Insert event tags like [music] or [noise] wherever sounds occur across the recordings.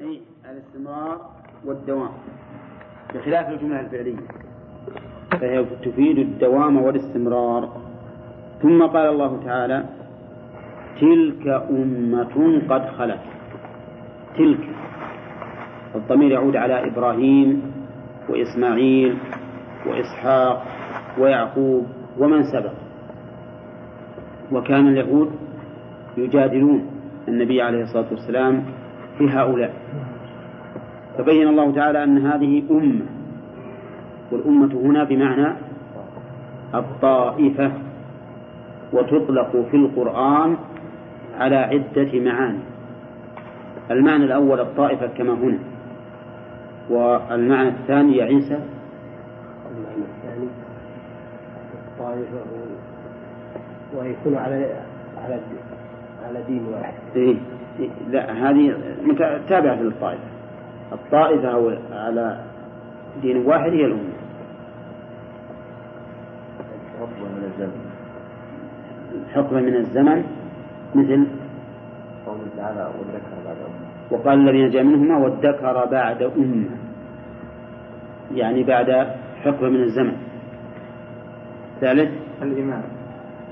أي الاستمرار والدوام. بخلاف الجملة الفعلية. فهي تفيد الدوام والاستمرار. ثم قال الله تعالى تلك أمة قد خلت. تلك. الضمير يعود على إبراهيم وإسماعيل وإسحاق ويعقوب ومن سبق. وكان اليهود يجادلون النبي عليه الصلاة والسلام في هؤلاء. فبين الله تعالى أن هذه أمة والأمة هنا بمعنى الطائفة وتطلق في القرآن على عدة معاني. المعنى الأول الطائفة كما هنا والمعنى الثاني يا عيسى؟ المعنى الثاني الطائفة ويكون على على على دين واحد. إيه. لا هذه تابعة للطائفة. الطائفة على دين واحد هي الأمة. حقبة من الزمن. حقبة من الزمن مثل قوله تعالى والذكر بعد أمة. وقال الذين جاء منهما والذكر بعد أمة. يعني بعد حقبة من الزمن. ثالث الإمام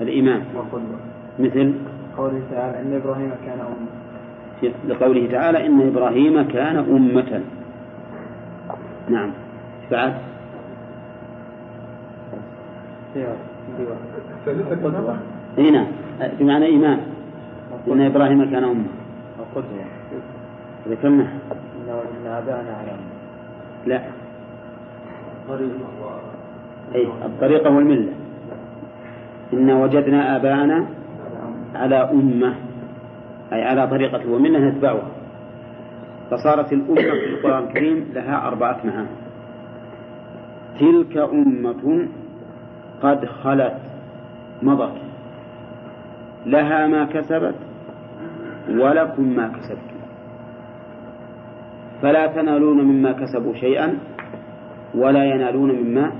الإمام وقدوة مثل قوله تعالى إن إبراهيم كان أمة. لقوله تعالى إن إبراهيم كان أمة. نعم. بعد. قدوة اي نعم. بمعنى إمام إن إبراهيم كان أمة. وقدوة ذكرنا إن آباءنا على لا. أي الطريقة والملة. إنا وجدنا آباءنا على أمة. أي على طريقة ومنها نتبعها فصارت الأمة في القرآن الكريم لها أربعة معاني تلك أمة قد خلت مضت. لها ما كسبت ولكم ما كسبتم. فلا تنالون مما كسبوا شيئا ولا ينالون مما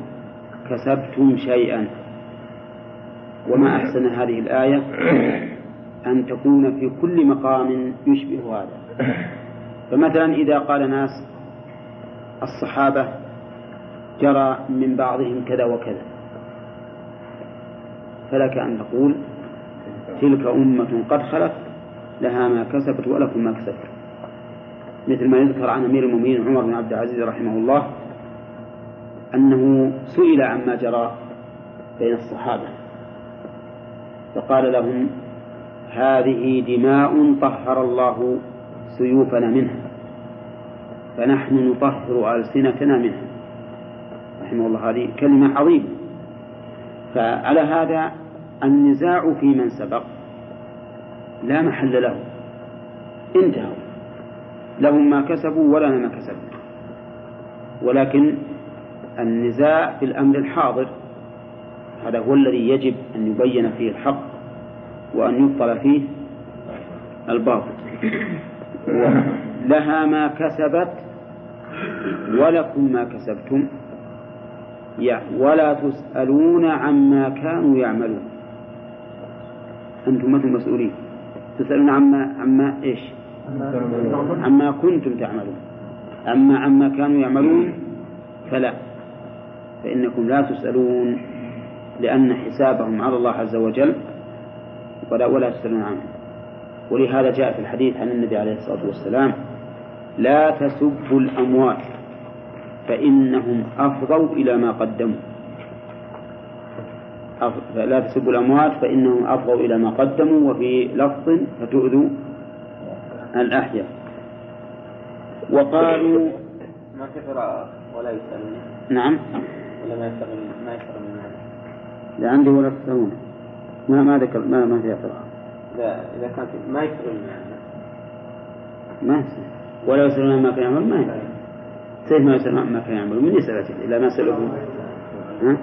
كسبتم شيئا. وما أحسن هذه الآية أن تكون في كل مقام يشبه هذا. [coughs] فمثلا إذا قال ناس الصحابة جرى من بعضهم كذا وكذا فلك أن تقول تلك أمة قد خلت لها ما كسبت ولكم ما كسبت مثل ما يذكر عن أمير المؤمنين عمر بن عبد العزيز رحمه الله أنه سئل عما جرى بين الصحابة فقال لهم هذه دماء طهر الله سيوفنا منها فنحن نطهر ألسنتنا منها. رحمه الله هذه كلمة عظيمة. فعلى هذا النزاع في من سبق لا محل له انتهوا. لهم ما كسبوا ولنا ما كسبوا ولكن النزاع في الأمر الحاضر هذا هو الذي يجب أن يبين فيه الحق. وأن يبطل فيه الباطل. لها ما كسبت ولكم ما كسبتم. ولا تسألون عما كانوا يعملون. أنتم مثل مسؤولين. تسألون عما عما إيش؟ عما كنتم تعملون. أما عما كانوا يعملون فلا. فإنكم لا تسألون لأن حسابهم على الله عز وجل ولا ولا تسألون عنه. ولهذا جاء في الحديث عن النبي عليه الصلاة والسلام لا تسبوا الأموات فإنهم أفضوا إلى ما قدموا. لا تسبوا الأموات فإنهم أفضوا إلى ما قدموا وفي لفظ فتؤذوا الأحياء. وقالوا ما كثر ولا يسألون نعم. ولا ما يسألون ما يسألون لا عندي ولا تسألون ما ما ذكر ما ما فيها قراءة لا إذا كانت ما هذا ما يصير. ولا يسألون ما كان يعمل ما يصير. كيف ما يسألون ما كان يعمل من يسأل إذا ما سألوه ها؟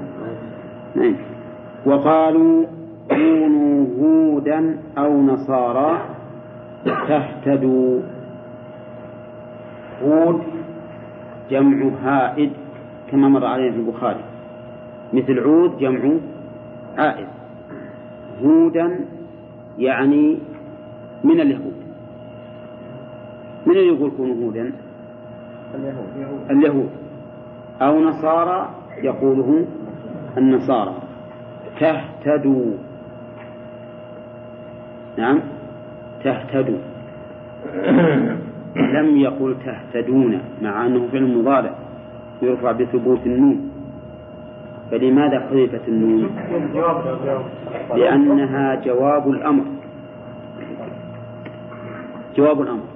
ما يمكن وقالوا كونوا هودا أو نصارى تهتدوا. هود جمع هائد كما مر علينا في البخاري. مثل عود جمع عائد. هودا يعني من اليهود. من اللي يقول كونوا هودا؟ اليهود. اليهود. أو نصارى يقوله النصارى. تهتدوا. نعم. تهتدوا. [coughs] لم يقل تهتدون مع أنه فعل مضارع يرفع بثبوت النون. فلماذا حذفت النون؟ لأنها جواب الأمر. جواب الأمر.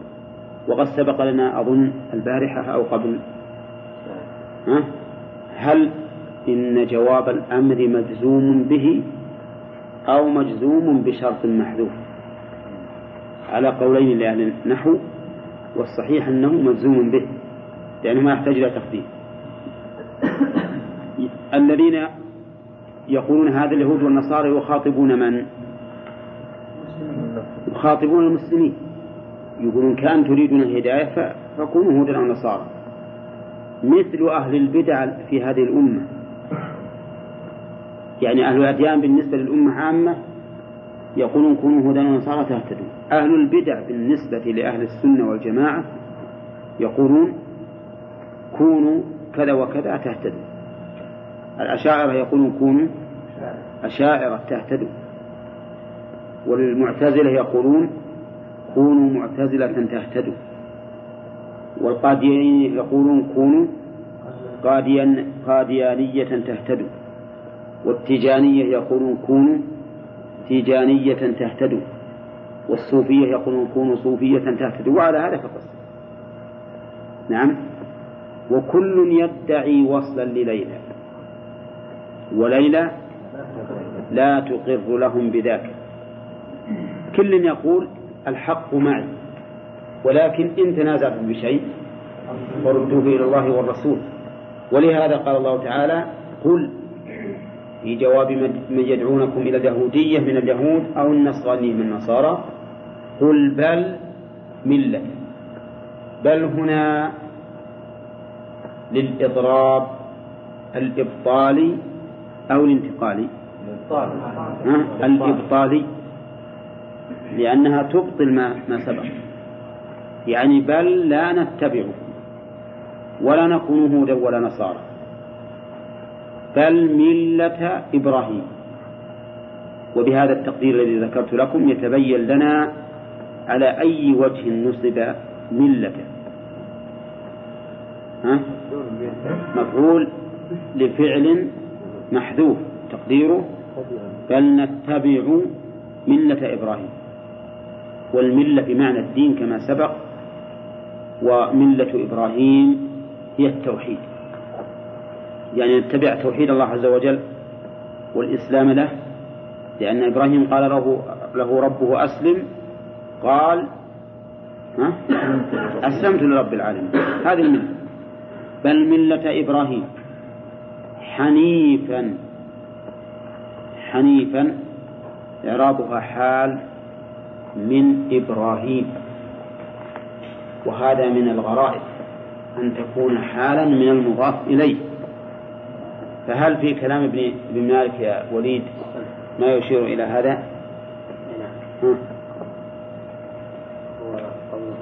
وقد سبق لنا أظن البارحة أو قبل. ها؟ هل إن جواب الأمر مجزوم به أو مجزوم بشرط محذوف؟ على قولين لأهل النحو والصحيح أنه مجزوم به لأنه ما يحتاج إلى تقديم. الذين يقولون هذا اليهود والنصارى يخاطبون من؟ يخاطبون المسلمين. يقولون كان تريدون الهداية فكونوا هودا أو نصارى. مثل أهل البدع في هذه الأمة. يعني أهل الأديان بالنسبة للأمة عامة يقولون كونوا هودا ونصارى تهتدون. أهل البدع بالنسبة لأهل السنة والجماعة يقولون كونوا كذا وكذا تهتدوا الأشاعرة يقولون كونوا أشاعرة تهتدوا. والمعتزلة يقولون كونوا معتزلة تهتدوا. والقاديين يقولون كونوا قاديان قاديانية تهتدوا. والتيجانية يقولون كونوا تيجانية تهتدوا. والصوفية يقولون كونوا صوفية تهتدوا. وعلى هذا فقط نعم. وكل يدعي وصلا لليلى وليلى لا تقر لهم بذاك. كل يقول الحق معي ولكن إن تنازعتم بشيء فردوه إلى الله والرسول. ولهذا قال الله تعالى قل في جواب من يدعونكم إلى اليهودية من اليهود أو النصرانية من النصارى قل بل ملة. بل هنا للإضراب الإبطالي أو الانتقالي الإبطالي لأنها تبطل ما, ما سبق. يعني بل لا نتبعكم ولا نكون هودا ولا نصارى. بل ملة إبراهيم. وبهذا التقدير الذي ذكرت لكم يتبين لنا على أي وجه نصب ملة. ها؟ مفعول لفعل محذوف تقديره بل نتبع ملة إبراهيم والملة بمعنى الدين كما سبق وملة إبراهيم هي التوحيد يعني نتبع توحيد الله عز وجل والإسلام له لأن إبراهيم قال له, له ربه أسلم قال ها؟ أسلمت لرب العالمين. هذه الملة. بل ملة إبراهيم. حنيفا. حنيفا إعرابها حال من إبراهيم. وهذا من الغرائب أن تكون حالا من المضاف إليه. فهل في كلام ابن مالك يا وليد ما يشير إلى هذا؟ نعم هو قوله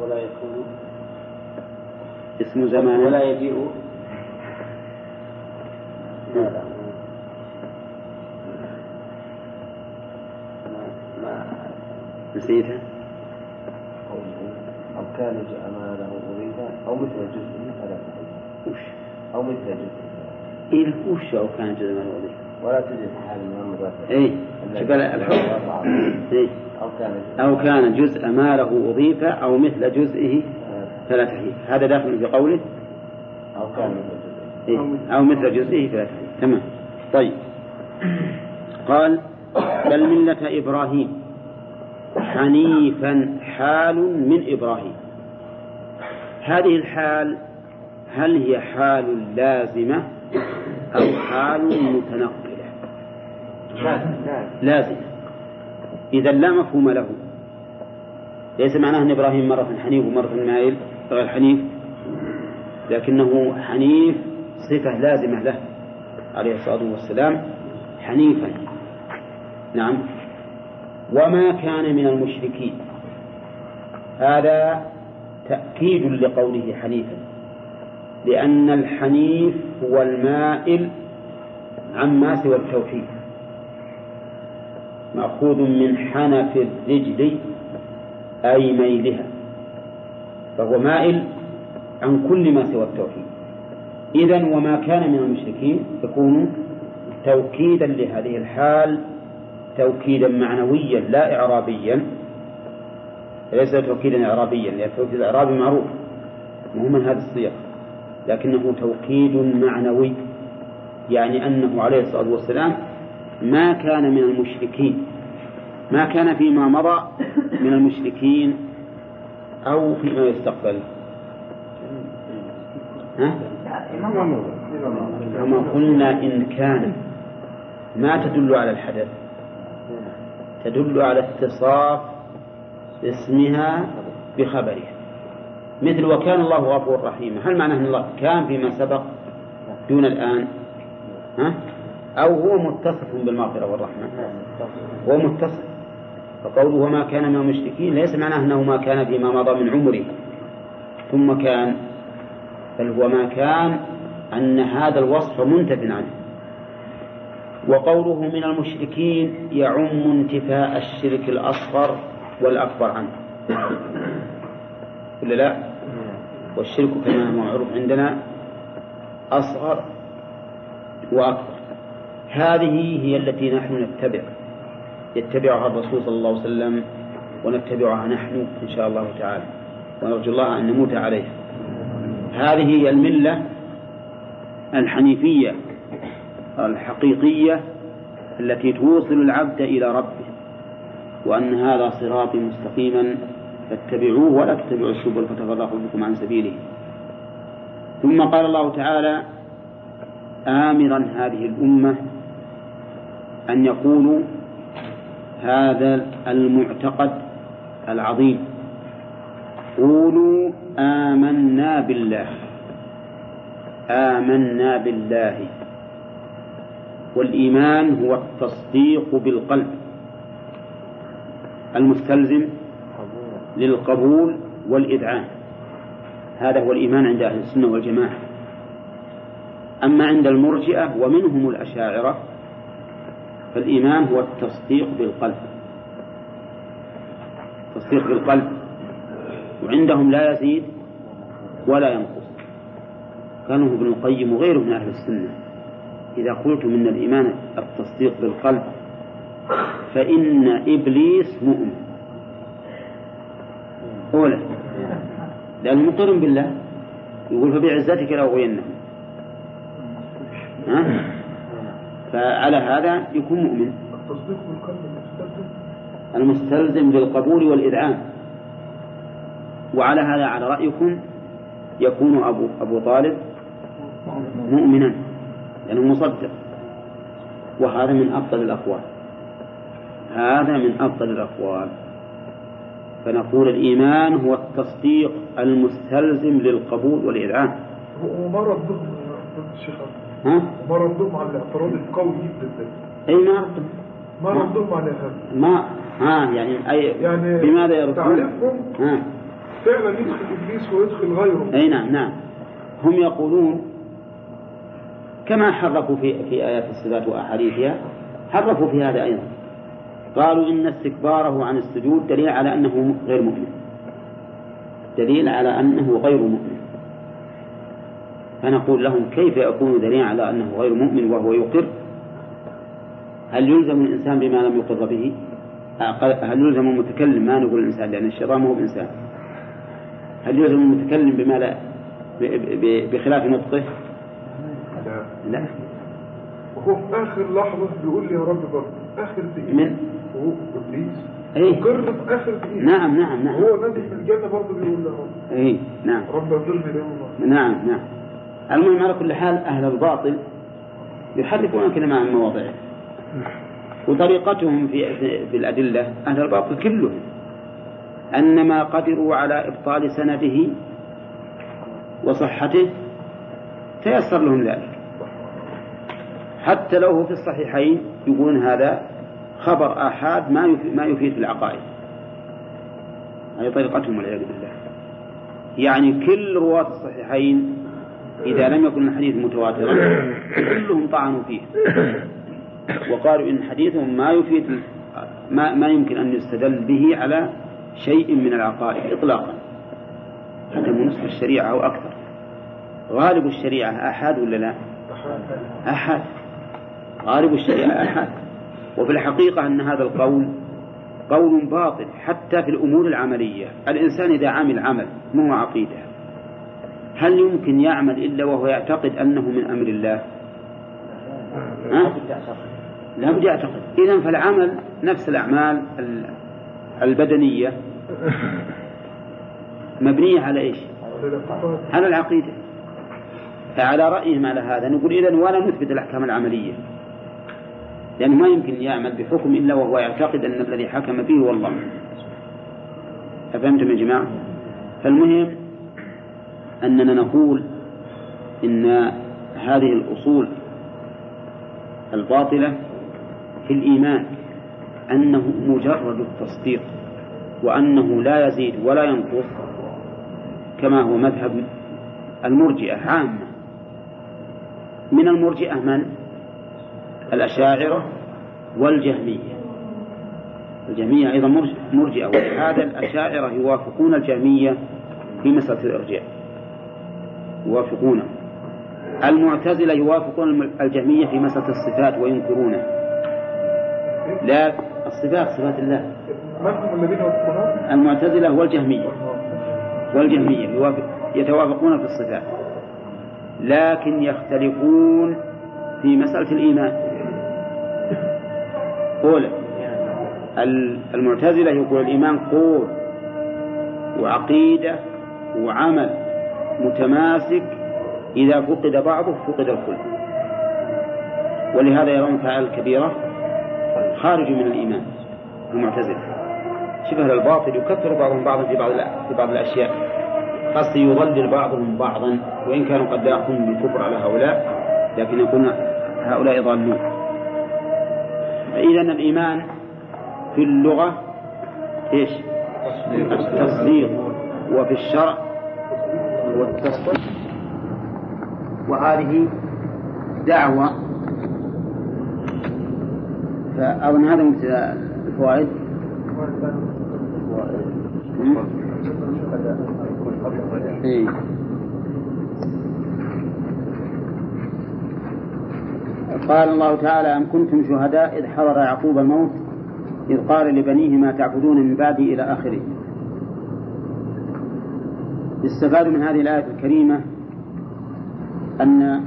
ولا يكون. اسم زمان. ولا يجيء. لا لا ما نسيته أو كان أمانه أريد أو مثل جزء فلا وش؟ أو مثل جزء إيه وش أو كان جزء من ولا توجد حال من المضافة إيه الحكم إيه. أو كان جزء. ماله أضيف أو مثل جزئه فلا تحريف هذا داخل في قوله أو كان مثل جزء إيه؟ أو مثل جزئه فلا تحريف تمام. طيب. قال بل ملة إبراهيم. حنيفا حال من إبراهيم. هذه الحال هل هي حال لازمة أو حال متنقلة؟ لازمة. إذا لا مفهوم له. ليس معناه أن إبراهيم مرة حنيف ومرة مائل غير حنيف. لكنه حنيف صفة لازمة له عليه الصلاة والسلام. حنيفا. نعم. وما كان من المشركين. هذا تأكيد لقوله حنيفا. لأن الحنيف هو المائل عما سوى التوحيد. مأخوذ من حنف الرجل أي ميلها فهو مائل عن كل ما سوى التوحيد. إذا وما كان من المشركين يكون توكيدا لهذه الحال توكيدا معنويا لا إعرابيا ليس توكيدا إعرابيا لأن التوكيد الإعرابي معروف مو من هذا الصيغ لكنه توكيد معنوي يعني أنه عليه الصلاة والسلام ما كان من المشركين. ما كان فيما مضى من المشركين أو فيما يستقبل. ها؟ كما قلنا إن كان. ما تدل على الحدث. تدل على اتصاف اسمها بخبرها. مثل وكان الله غفور رحيما هل معناه أن الله كان فيما سبق دون الآن؟ ها؟ أو هو متصف بالمغفرة والرحمة. هو متصف. فقوله وما كان من المشركين ليس معناه أنه ما كان فيما مضى من عمره. ثم كان بل هو ما كان أن هذا الوصف منتف عنه. وقوله من المشركين يعم انتفاء الشرك الأصغر والأكبر عنه. ولا لا؟ والشرك كما هو معروف عندنا أصغر وأكبر. هذه هي التي نحن نتبع. يتبعها الرسول صلى الله عليه وسلم ونتبعها نحن إن شاء الله تعالى. ونرجو الله أن نموت عليها. هذه هي الملة الحنيفية الحقيقية التي توصل العبد إلى ربه. وأن هذا صراطي مستقيما فاتبعوه ولا تتبعوا السبل فتفرق بكم عن سبيله. ثم قال الله تعالى آمرا هذه الأمة أن يقولوا هذا المعتقد العظيم. قولوا آمنا بالله. آمنا بالله. والإيمان هو التصديق بالقلب. المستلزم للقبول والإذعان. هذا هو الإيمان عند أهل السنة والجماعة. أما عند المرجئة ومنهم الأشاعرة فالإيمان هو التصديق بالقلب. تصديق بالقلب. وعندهم لا يزيد ولا ينقص. كانوا ابن القيم وغيره من أهل السنة. إذا قلت من الإيمان التصديق بالقلب فإن إبليس مؤمن. أولا لأنه مقر بالله. يقول فبعزتك لأغوينهم. ها؟ فعلى هذا يكون مؤمن. التصديق المستلزم للقبول والإذعان وعلى هذا على رأيكم يكون أبو أبو طالب مؤمنا لأنه مصدق. وهذا من أفضل الأقوال. هذا من أفضل الأقوال. فنقول الإيمان هو التصديق المستلزم للقبول والإذعان وما ردهم ضد الشيخ ها؟ ما ردهم على الاعتراض القوي جدا ده أي ما رد ما ردهم على هذا ما ها يعني أي يعني بماذا يردون؟ تعرفهم ها. فعلا يدخل إبليس ويدخل غيره. أي نعم نعم. هم يقولون كما حرفوا في في آيات الصفات وأحاديثها حرفوا في هذا أيضا. قالوا إن استكباره عن السجود دليل على أنه غير مؤمن. دليل على أنه غير مؤمن. فنقول لهم كيف يكون دليلا على أنه غير مؤمن وهو يقر؟ هل يلزم الإنسان بما لم يقر به؟ هل يلزم المتكلم ما نقول الإنسان؟ لأن الشيطان ما هو بإنسان. هل يلزم المتكلم بما لا بخلاف نطقه؟ لا. لا وهو في آخر لحظة بيقول لي يا رب برضه آخر دقيقة. من؟ وهو إبليس مقر في آخر دقيقة. نعم نعم نعم. وهو نازل في الجنة برضه بيقول له أي نعم. رب ليوم الله نعم نعم. المهم على كل حال أهل الباطل يحرفون الكلمة عن مواضعه وطريقتهم في في الأدلة أهل الباطل كلهم. أن ما قدروا على إبطال سنده وصحته تيسر لهم ذلك. حتى لو هو في الصحيحين يقولون هذا خبر آحاد ما ما يفيد في العقائد. هذه طريقتهم والعياذ بالله. يعني كل رواة الصحيحين إذا لم يكن الحديث متواترا كلهم طعنوا فيه. وقالوا إن حديثهم ما يفيد ما, ما يمكن أن يستدل به على شيء من العقائد إطلاقا. هذا من نصف الشريعة أو أكثر. غالب الشريعة آحاد ولا لا؟ آحاد. غالب الشريعة آحاد. وفي الحقيقة أن هذا القول قول باطل حتى في الأمور العملية. الإنسان إذا عمل عمل مو عقيدة. هل يمكن يعمل إلا وهو يعتقد أنه من أمر الله؟ لا بد يعتقد. إذا فالعمل نفس الأعمال البدنية. مبنية على إيش؟ على العقيدة. فعلى رأيهم على هذا. نقول إذا ولا نثبت الأحكام العملية. لأنه ما يمكن يعمل بحكم إلا وهو يعتقد أن الذي حكم به هو الله. أفهمتم يا جماعة؟ فالمهم أننا نقول إن هذه الأصول الباطلة في الإيمان أنه مجرد التصديق وأنه لا يزيد ولا ينقص كما هو مذهب المرجئة عامة. من المرجئة من؟ الأشاعرة والجهمية. الجهمية أيضا مرجئة وهذا الأشاعرة يوافقون الجهمية في مسألة الإرجاء. يوافقونه المعتزلة يوافقون الجهمية في مسألة الصفات وينكرونه. لا الصفات صفات الله؟ المعتزلة والجهمية والجهمية يتوافقون في الصفات. لكن يختلفون في مسألة الإيمان. قول المعتزلة يقول الإيمان قول وعقيدة وعمل. متماسك إذا فقد بعضه فقد الكل. ولهذا يرون تعالى الكبيرة خارج من الإيمان المعتزلة. شبه الباطل يكفر بعضهم بعضا في بعض في بعض الأشياء قصدي يضلل بعضهم بعضا وإن كانوا قد لا يقومون بالكفر على هؤلاء لكن يقولون هؤلاء ضالون. فإذا الإيمان في اللغة إيش؟ التصديق. وفي الشرع التصديق وهذه دعوة. فأظن هذا مبتدأ الفوائد إيه. قال الله تعالى أم كنتم شهداء إذ حضر يعقوب الموت إذ قال لبنيه ما تعبدون من بعدي إلى آخره. يستفاد من هذه الآية الكريمة أن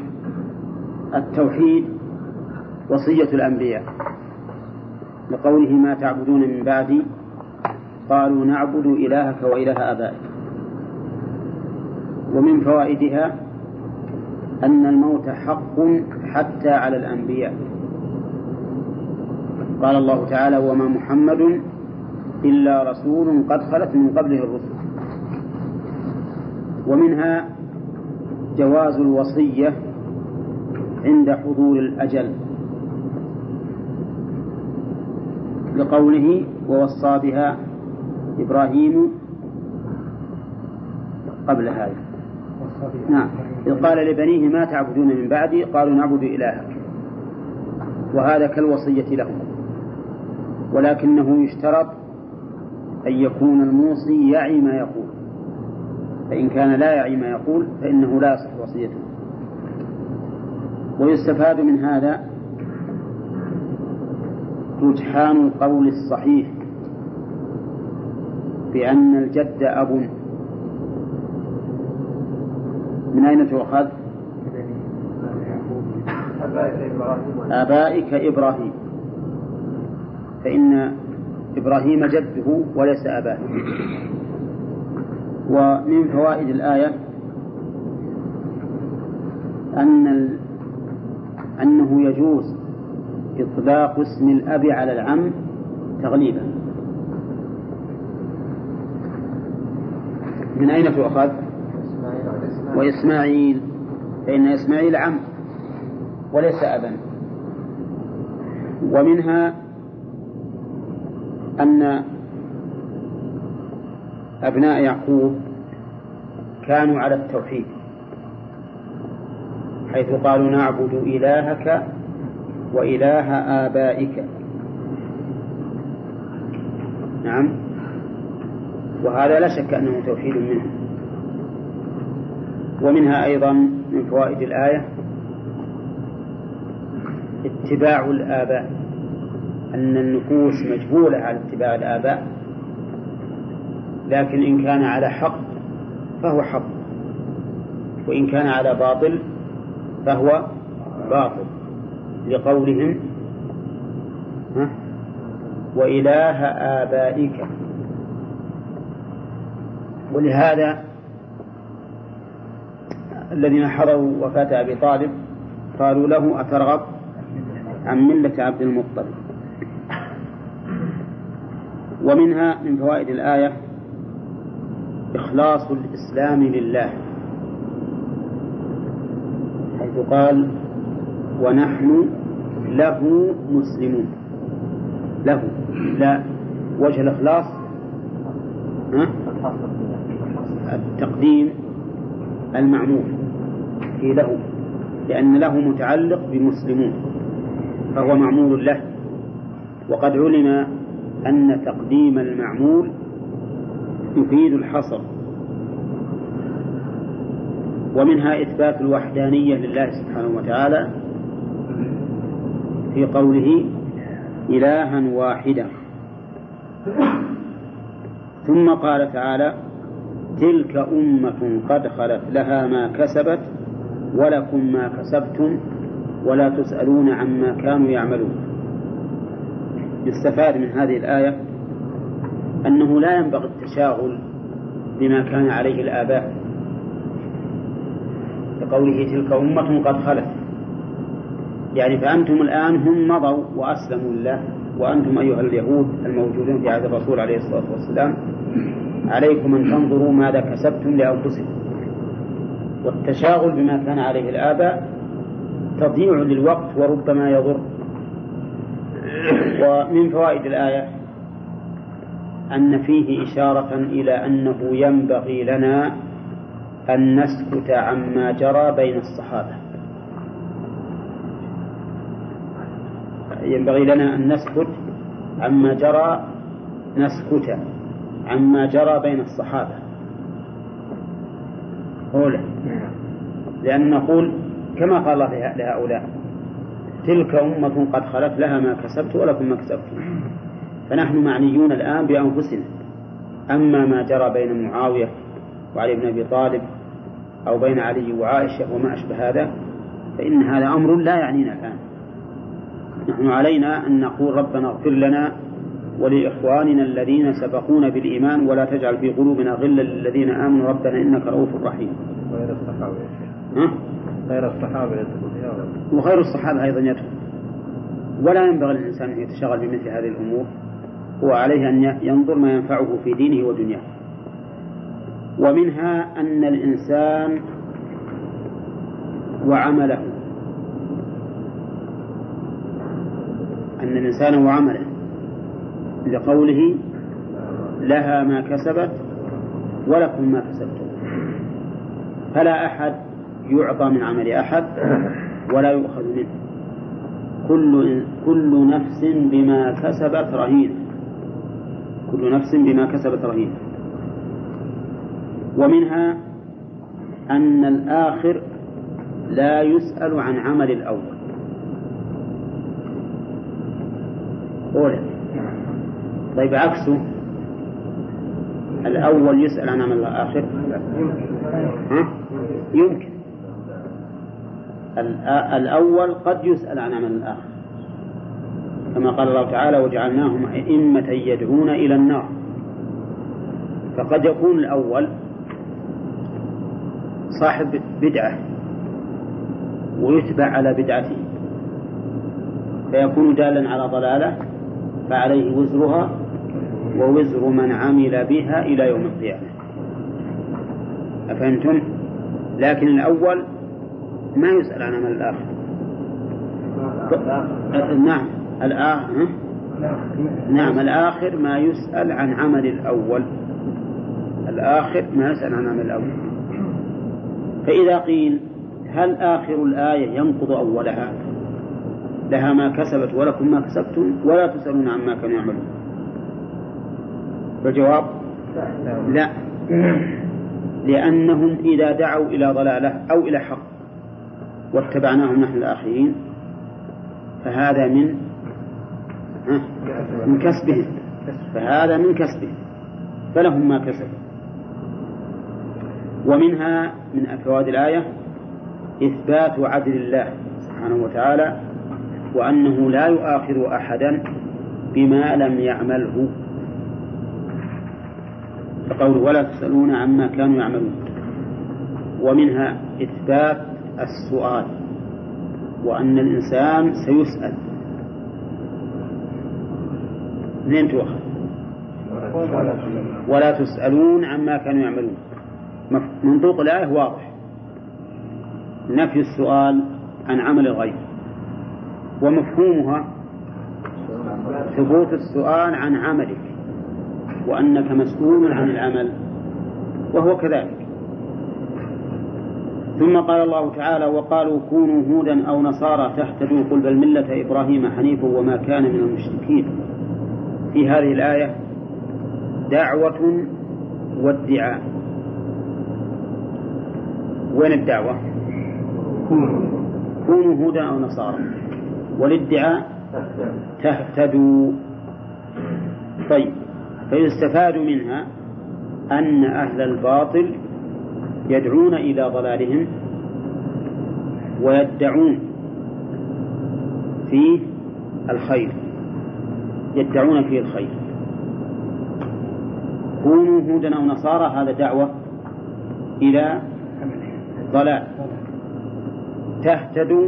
التوحيد وصية الأنبياء لقوله ما تعبدون من بعدي قالوا نعبد إلهك وإله آبائك. ومن فوائدها أن الموت حق حتى على الأنبياء. قال الله تعالى وما محمد إلا رسول قد خلت من قبله الرسل. ومنها جواز الوصية عند حضور الأجل لقوله ووصى بها إبراهيم قبل هذا. نعم. إذ قال لبنيه ما تعبدون من بعدي؟ قالوا نعبد إلهك. وهذا كالوصية له. ولكنه يشترط أن يكون الموصي يعي ما يقول. فإن كان لا يعي ما يقول فإنه لا يصح وصيته. ويستفاد من هذا رجحان القول الصحيح بأن الجد أب. من أين تؤخذ؟ آبائك إبراهيم. فإن إبراهيم جده وليس أباه ومن فوائد الآية أن ال... أنه يجوز إطلاق اسم الأب على العم تغليبا. من أين تؤخذ؟ وإسماعيل. فإن إسماعيل عم وليس أبا. ومنها أن أبناء يعقوب كانوا على التوحيد حيث قالوا نعبد إلهك وإله آبائك. نعم. وهذا لا شك أنه توحيد منه. ومنها أيضا من فوائد الآية اتباع الآباء أن النفوس مجبولة على اتباع الآباء. لكن إن كان على حق فهو حق. وإن كان على باطل فهو باطل. لقولهم وإله آبائك. ولهذا الذين حضروا وفاة أبي طالب قالوا له أترغب عن ملة عبد المطلب؟ ومنها من فوائد الآية إخلاص الإسلام لله. حيث قال ونحن له مسلمون. له. لا. وجه الإخلاص؟ التقديم المعمول في له. لأن له متعلق بمسلمون فهو معمول له. وقد علم أن تقديم المعمول يفيد الحصر. ومنها إثبات الوحدانية لله سبحانه وتعالى في قوله إلها واحدا. ثم قال تعالى تلك أمة قد خلت لها ما كسبت ولكم ما كسبتم ولا تسألون عما كانوا يعملون. يستفاد من هذه الآية أنه لا ينبغي التشاغل بما كان عليه الآباء لقوله تلك أمة قد خلت. يعني فأنتم الآن هم مضوا وأسلموا لله وأنتم أيها اليهود الموجودون في عهد الرسول عليه الصلاة والسلام عليكم أن تنظروا ماذا كسبتم لأنفسكم. والتشاغل بما كان عليه الآباء تضييع للوقت وربما يضر. ومن فوائد الآية أن فيه إشارة إلى أنه ينبغي لنا أن نسكت عما جرى بين الصحابة. ينبغي لنا أن نسكت عما جرى نسكت عما جرى بين الصحابة. أولى. لأن نقول كما قال الله لهؤلاء تلك أمة قد خلت لها ما كسبت ولكم ما كسبتم. فنحن معنيون الآن بأنفسنا. أما ما جرى بين معاوية وعلي بن أبي طالب أو بين علي وعائشة وما أشبه هذا فإن هذا أمر لا يعنينا الآن. نحن علينا أن نقول ربنا اغفر لنا ولإخواننا الذين سبقونا بالإيمان ولا تجعل في قلوبنا غلا للذين آمنوا. ربنا إنك رؤوف رحيم. غير الصحابة يا شيخ. ها؟ غير الصحابة يدخل وخير الصحابة أيضا يدخل ولا ينبغي للإنسان أن يتشغل بمثل هذه الأمور. هو عليه أن ينظر ما ينفعه في دينه ودنياه. ومنها أن الإنسان وعمله أن الإنسان وعمله لقوله لها ما كسبت ولكم ما كسبتم. فلا أحد يعطى من عمل أحد ولا يؤخذ منه. كل كل نفس بما كسبت رهينة كل نفس بما كسبت رهينة ومنها أن الآخر لا يسأل عن عمل الأول. أولى طيب عكسه. الأول يسأل عن عمل الآخر. ها؟ يمكن. الأ- الأول قد يسأل عن عمل الآخر. كما قال الله تعالى وجعلناهم أئمة يدعون إلى النار. فقد يكون الأول صاحب بدعة ويتبع على بدعته فيكون دالا على ضلالة فعليه وزرها ووزر من عمل بها إلى يوم القيامة. أفهمتم؟ لكن الأول ما يسأل عن عمل الآخر. نعم. الآخر؟ نعم الآخر ما يسأل عن عمل الأول. الآخر ما يسأل عن عمل الأول. فإذا قيل هل آخر الآية ينقض أولها؟ لها ما كسبت ولكم ما كسبتم ولا تسألون عما كانوا يعملون. فالجواب لا. لأنهم إذا دعوا إلى ضلالة أو إلى حق واتبعناهم نحن الآخرين فهذا من من كسبهم فهذا من كسبهم فلهم ما كسبوا ومنها من فوائد الآية إثبات عدل الله سبحانه وتعالى وأنه لا يؤاخذ أحدا بما لم يعمله. فقوله ولا تسألون عما كانوا يعملون. ومنها إثبات السؤال وأن الإنسان سيسأل. منين تؤخذ ولا تسألون عما كانوا يعملون. منطوق الآية واضح. نفي السؤال عن عمل الغير ومفهومها ثبوت السؤال عن عملك. وأنك مسؤول عن العمل. وهو كذلك. ثم قال الله تعالى وقالوا كونوا هودا أو نصارى تهتدوا قل بل ملة إبراهيم حنيفا وما كان من المشركين. في هذه الآية دعوة وادعاء وين الدعوة؟ كونوا هودا. أو نصارى. والادعاء تهتدوا. طيب فيستفاد منها أن أهل الباطل يدعون إلى ضلالهم ويدعون فيه الخير. يدعون فيه الخير. كونوا هودا أو نصارى هذا دعوة إلى ضلال. تهتدوا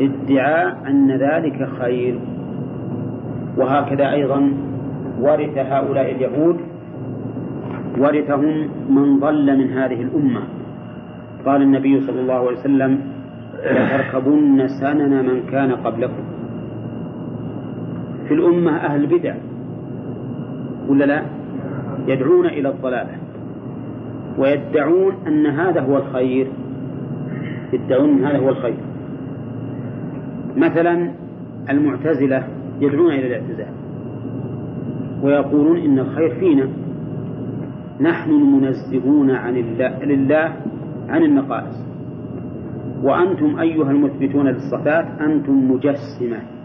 ادعاء أن ذلك خير. وهكذا أيضا ورث هؤلاء اليهود ورثهم من ضل من هذه الأمة. قال النبي صلى الله عليه وسلم لتركبن سنن من كان قبلكم. في الأمة أهل بدع ولا لا؟ يدعون إلى الضلالة ويدعون أن هذا هو الخير يدعون أن هذا هو الخير. مثلا المعتزلة يدعون إلى الاعتزال ويقولون إن الخير فينا نحن المنزهون عن الله لله عن النقائص. وأنتم أيها المثبتون للصفات أنتم مجسمة.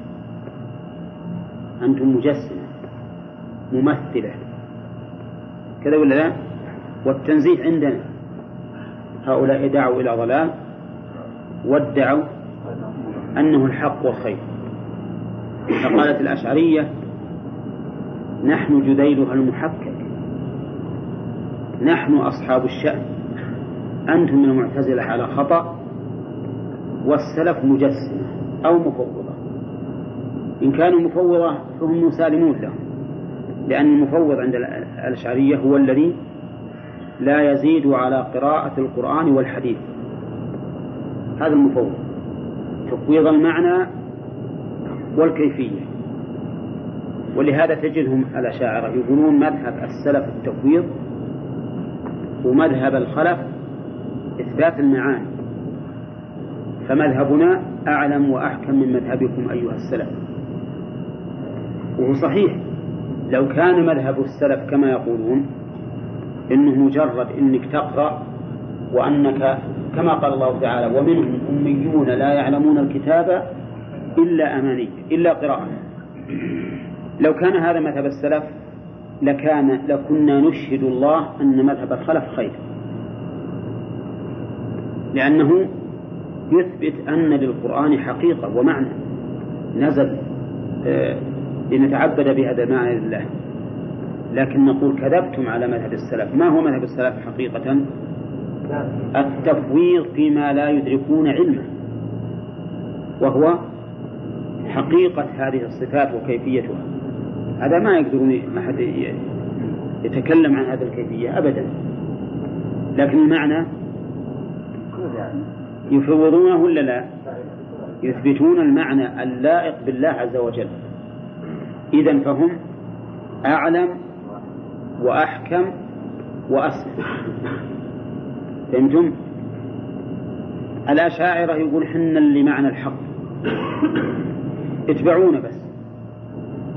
أنتم مجسمة ممثلة. كذا ولا لا؟ والتنزيه عندنا. هؤلاء دعوا إلى ضلال وادعوا أنه الحق والخير. فقالت الأشعرية نحن جديلها المحكك نحن أصحاب الشأن. أنتم من المعتزلة على خطأ والسلف مجسمة أو مفوضة. إن كانوا مفوضة فهم مسالمون لهم. لأن المفوض عند الأشعرية هو الذي لا يزيد على قراءة القرآن والحديث. هذا المفوض. تفويض المعنى والكيفية. ولهذا تجدهم الأشاعرة يقولون مذهب السلف التفويض ومذهب الخلف إثبات المعاني. فمذهبنا أعلم وأحكم من مذهبكم أيها السلف. وهو صحيح. لو كان مذهب السلف كما يقولون إنه مجرد إنك تقرأ وأنك كما قال الله تعالى ومنهم أميون لا يعلمون الكتاب إلا أماني إلا قراءة. لو كان هذا مذهب السلف لكان لكنا نشهد الله أن مذهب الخلف خير. لأنه يثبت أن للقرآن حقيقة ومعنى. نزل آه، لنتعبد بهذا المعنى لله. لكن نقول كذبتم على مذهب السلف. ما هو مذهب السلف حقيقة؟ التفويض فيما لا يدركون علمه. وهو حقيقة هذه الصفات وكيفيتها. هذا ما يقدرون ما حد يتكلم عن هذه الكيفية أبدا. لكن المعنى يفوضونه ولا لا؟ يثبتون المعنى اللائق بالله عز وجل. إذا فهم أعلم وأحكم وأسلم فهمتم؟ الأشاعرة يقول حنا اللي معنى الحق. اتبعونا بس.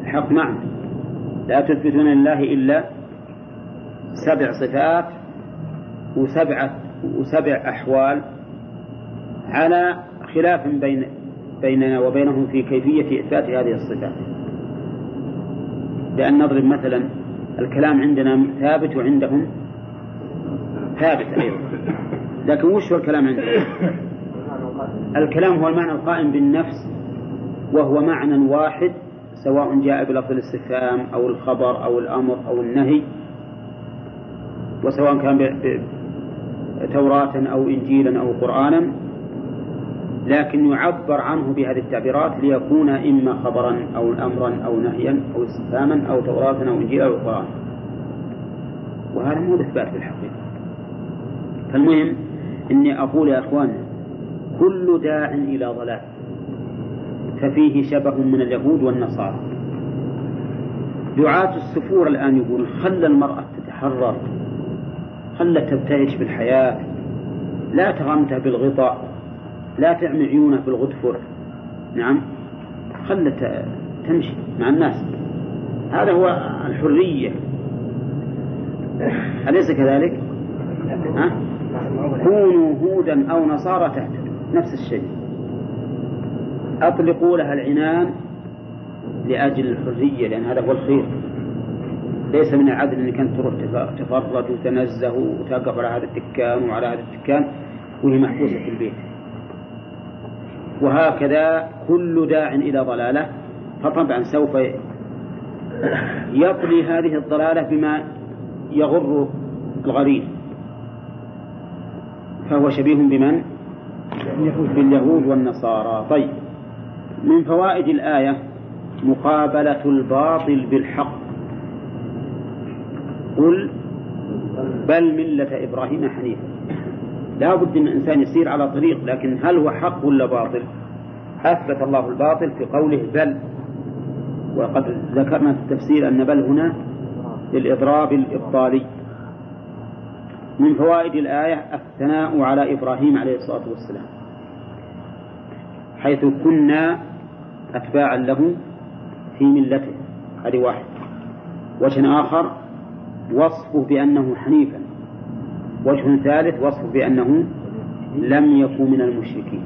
الحق معنا. لا تثبتون لله إلا سبع صفات وسبعة وسبع أحوال على خلاف بين بيننا وبينهم في كيفية إثبات هذه الصفات. لأن نضرب مثلا الكلام عندنا ثابت وعندهم ثابت أيضا. لكن وش هو الكلام عندهم الكلام هو المعنى القائم بالنفس وهو معنى واحد سواء جاء بلفظ الاستفهام أو الخبر أو الأمر أو النهي وسواء كان توراة أو إنجيلا أو قرآنا. لكن يعبر عنه بهذه التعبيرات ليكون إما خبرا أو أمرا أو نهيا أو استفهاما أو توراة أو إنجيلا أو قرآن وهذا مو إثبات في الحقيقة. فالمهم إني أقول يا أخوان كل داع إلى ضلال ففيه شبه من اليهود والنصارى. دعاة السفور الآن يقول خلى المرأة تتحرر خلى تبتهج بالحياة لا تغمته بالغطاء. لا تعمي عيونه بالغدفر. نعم. خلت تمشي مع الناس. هذا هو الحرية. أليس كذلك؟ ها؟ كونوا هودا أو نصارى تهتدوا نفس الشيء. أطلقوا لها العنان لأجل الحرية لأن هذا هو الخير. ليس من العدل أنك أنت تروح تفرج وتنزه وتقف على هذا الدكان وعلى هذا الدكان وهي محبوسة في البيت. وهكذا كل داع إلى ضلالة. فطبعا سوف يطلي هذه الضلالة بما يغر الغريب. فهو شبيه بمن؟ باليهود والنصارى. طيب. من فوائد الآية مقابلة الباطل بالحق. قل بل ملة إبراهيم حنيفا. لا بد أن الإنسان يسير على طريق لكن هل هو حق ولا باطل؟ أثبت الله الباطل في قوله بل وقد ذكرنا في التفسير أن بل هنا للإضراب الإبطالي. من فوائد الآية الثناء على إبراهيم عليه الصلاة والسلام. حيث كنا أتباعا له في ملته هذه واحد وجه آخر وصفه بأنه حنيفا. وجه ثالث وصفه بأنه لم يكن من المشركين.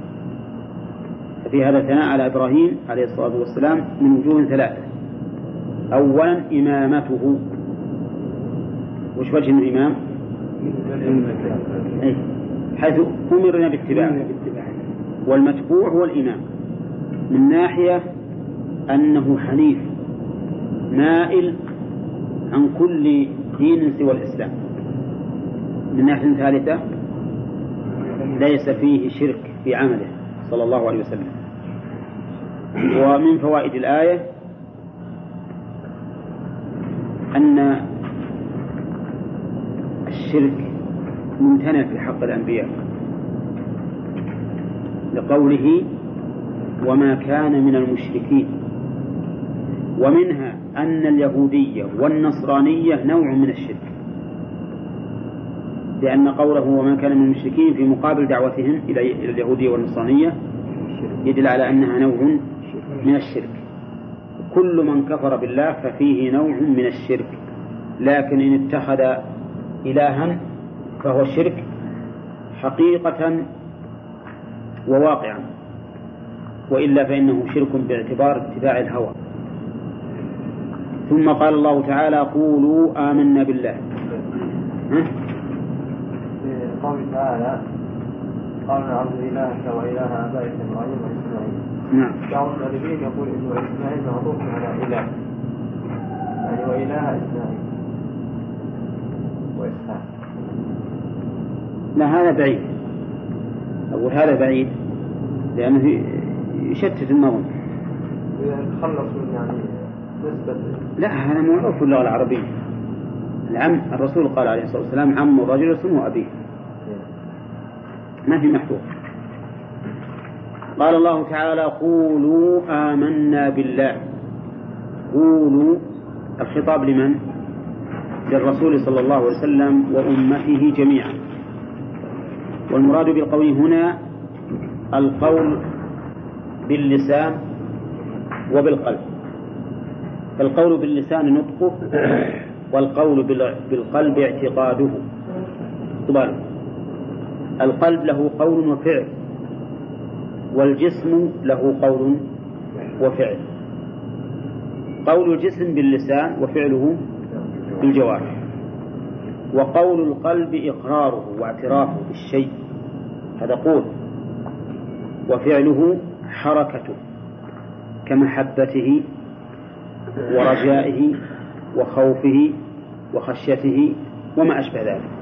ففي هذا ثناء على إبراهيم عليه الصلاة والسلام من وجوه ثلاثة. أولا إمامته. وش وجه الإمام؟ أي حيث أمرنا باتباعه والمتبوع هو الإمام. من ناحية أنه حنيف مائل عن كل دين سوى الإسلام. من ناحية ثالثة ليس فيه شرك في عمله صلى الله عليه وسلم. ومن فوائد الآية أن الشرك ممتنع في حق الأنبياء لقوله وما كان من المشركين. ومنها أن اليهودية والنصرانية نوع من الشرك. لأن قوله وما كان من المشركين في مقابل دعوتهم إلى اليهودية والنصرانية يدل على أنها نوع من الشرك. كل من كفر بالله ففيه نوع من الشرك. لكن إن اتخذ إلها فهو شرك حقيقة وواقعا. وإلا فإنه شرك باعتبار اتباع الهوى. ثم قال الله تعالى قولوا آمنا بالله؟ قوله تعالى. قال نعبد إلهك وإله آبائك إبراهيم وإسماعيل. نعم. بعض المؤلفين يقول إنه إسماعيل معروف على إله. يعني وإله إسماعيل. وإسحاق. لا هذا بعيد. أقول هذا بعيد لأنه يشتت النظم تخلص من يعني نسبة لا هذا معروف في اللغة العربية. العم الرسول قال عليه الصلاة والسلام عم الرجل اسمه أبيه. ما في محذور قال الله تعالى قولوا آمنا بالله. قولوا الخطاب لمن؟ للرسول صلى الله عليه وسلم وأمته جميعا. والمراد بالقول هنا القول باللسان وبالقلب. فالقول باللسان نطقه والقول بالقلب اعتقاده. طبعا القلب له قول وفعل والجسم له قول وفعل. قول الجسم باللسان وفعله بالجوارح. وقول القلب إقراره واعترافه بالشيء هذا قول. وفعله حركته كمحبته ورجائه وخوفه وخشيته وما أشبه ذلك.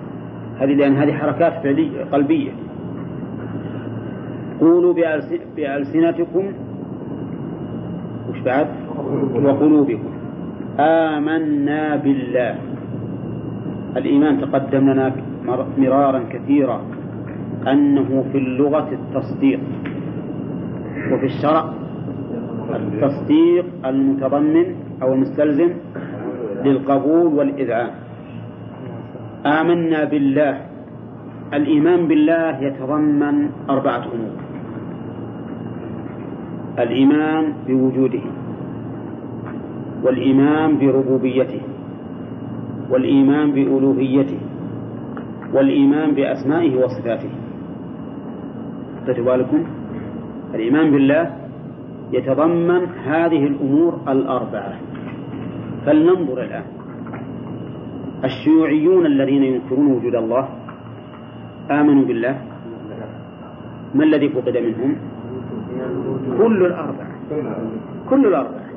هذه لأن هذه حركات فعلية قلبية. قولوا بألسنتكم. وش بعد؟ وقلوبكم. آمنا بالله. الإيمان تقدم لنا مرارا كثيرا أنه في اللغة التصديق. وفي الشرع التصديق المتضمن أو المستلزم للقبول والإذعان. آمنا بالله. الإيمان بالله يتضمن أربعة أمور. الإيمان بوجوده والإيمان بربوبيته والإيمان بألوهيته والإيمان بأسمائه وصفاته. بالكم الإيمان بالله يتضمن هذه الأمور الأربعة. فلننظر الآن. الشيوعيون الذين ينكرون وجود الله آمنوا بالله. ما الذي فقد منهم؟ كل الأربعة كل الأربعة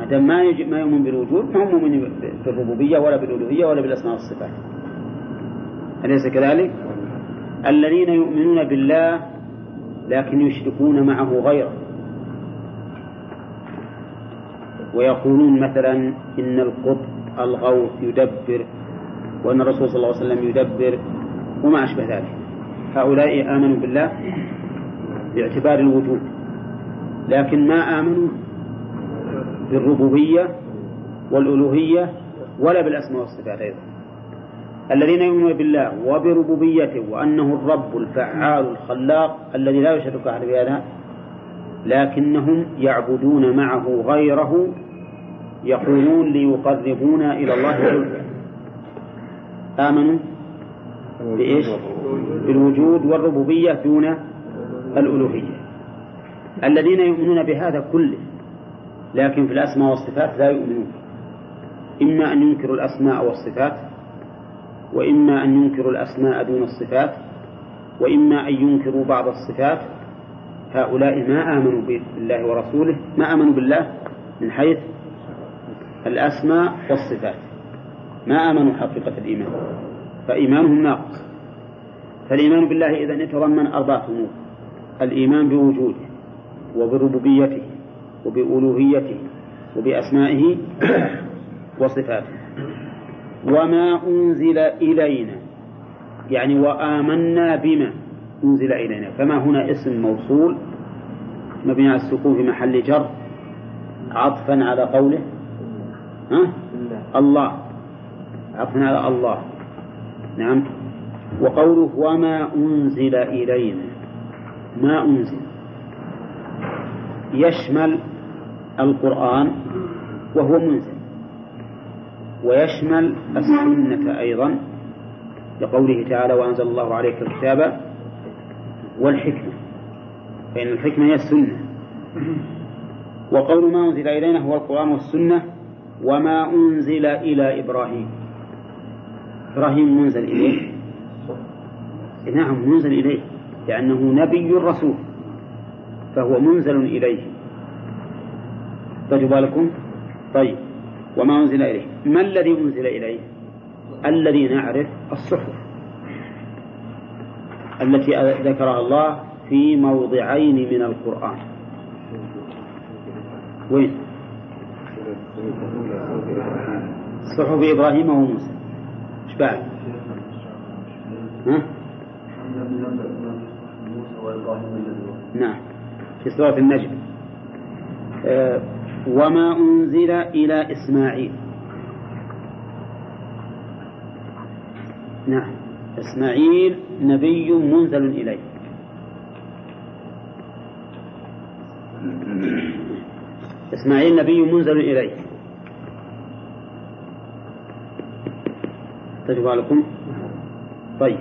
هذا ما يجي ما يؤمن بالوجود ما هم مؤمنين بالربوبية ولا بالألوهية ولا بالأسماء والصفات. أليس كذلك؟ الذين يؤمنون بالله لكن يشركون معه غيره. ويقولون مثلا إن القطب الغوث يدبر وأن الرسول صلى الله عليه وسلم يدبر وما أشبه ذلك. هؤلاء آمنوا بالله باعتبار الوجود لكن ما آمنوا بالربوبية والألوهية ولا بالأسماء والصفات أيضا. الذين يؤمنون بالله وبربوبيته وأنه الرب الفعال الخلاق الذي لا يشرك أحد بهذا لكنهم يعبدون معه غيره يقولون ليقربونا إلى الله زلفى آمنوا بإيش؟ بالوجود والربوبية دون الألوهية. الذين يؤمنون بهذا كله لكن في الأسماء والصفات لا يؤمنون. إما أن ينكروا الأسماء والصفات وإما أن ينكروا الأسماء دون الصفات وإما أن ينكروا بعض الصفات. هؤلاء ما آمنوا بالله ورسوله ما آمنوا بالله من حيث الأسماء والصفات. ما آمنوا حقيقة الإيمان. فإيمانهم ناقص. فالإيمان بالله إذا يتضمن أربعة أمور. الإيمان بوجوده وبربوبيته وبألوهيته وبأسمائه وصفاته. وما أنزل إلينا. يعني وآمنا بما أنزل إلينا. فما هنا اسم موصول مبني على السكون في محل جر عطفا على قوله. ها؟ الله. عطفا على الله. نعم. وقوله وما أنزل إلينا. ما أنزل. يشمل القرآن وهو منزل. ويشمل السنة أيضا لقوله تعالى وأنزل الله عليك الكتاب والحكمة. فإن الحكمة هي السنة. وقول ما أنزل إلينا هو القرآن والسنة. وما أنزل إلى إبراهيم. إبراهيم منزل إليه. نعم منزل إليه. لأنه نبي رسول فهو منزل إليه. تجب بالكم؟ طيب وما أنزل إليه. ما الذي أنزل إليه؟ الذي نعرف الصحف التي ذكرها الله في موضعين من القرآن. وين؟ صحف إبراهيم وموسى. إيش بعد؟ ها؟ نعم. في سورة النجم. آه، وما أنزل إلى إسماعيل. نعم. إسماعيل نبي منزل إليه. إسماعيل نبي منزل إليه. طيب بالكم طيب.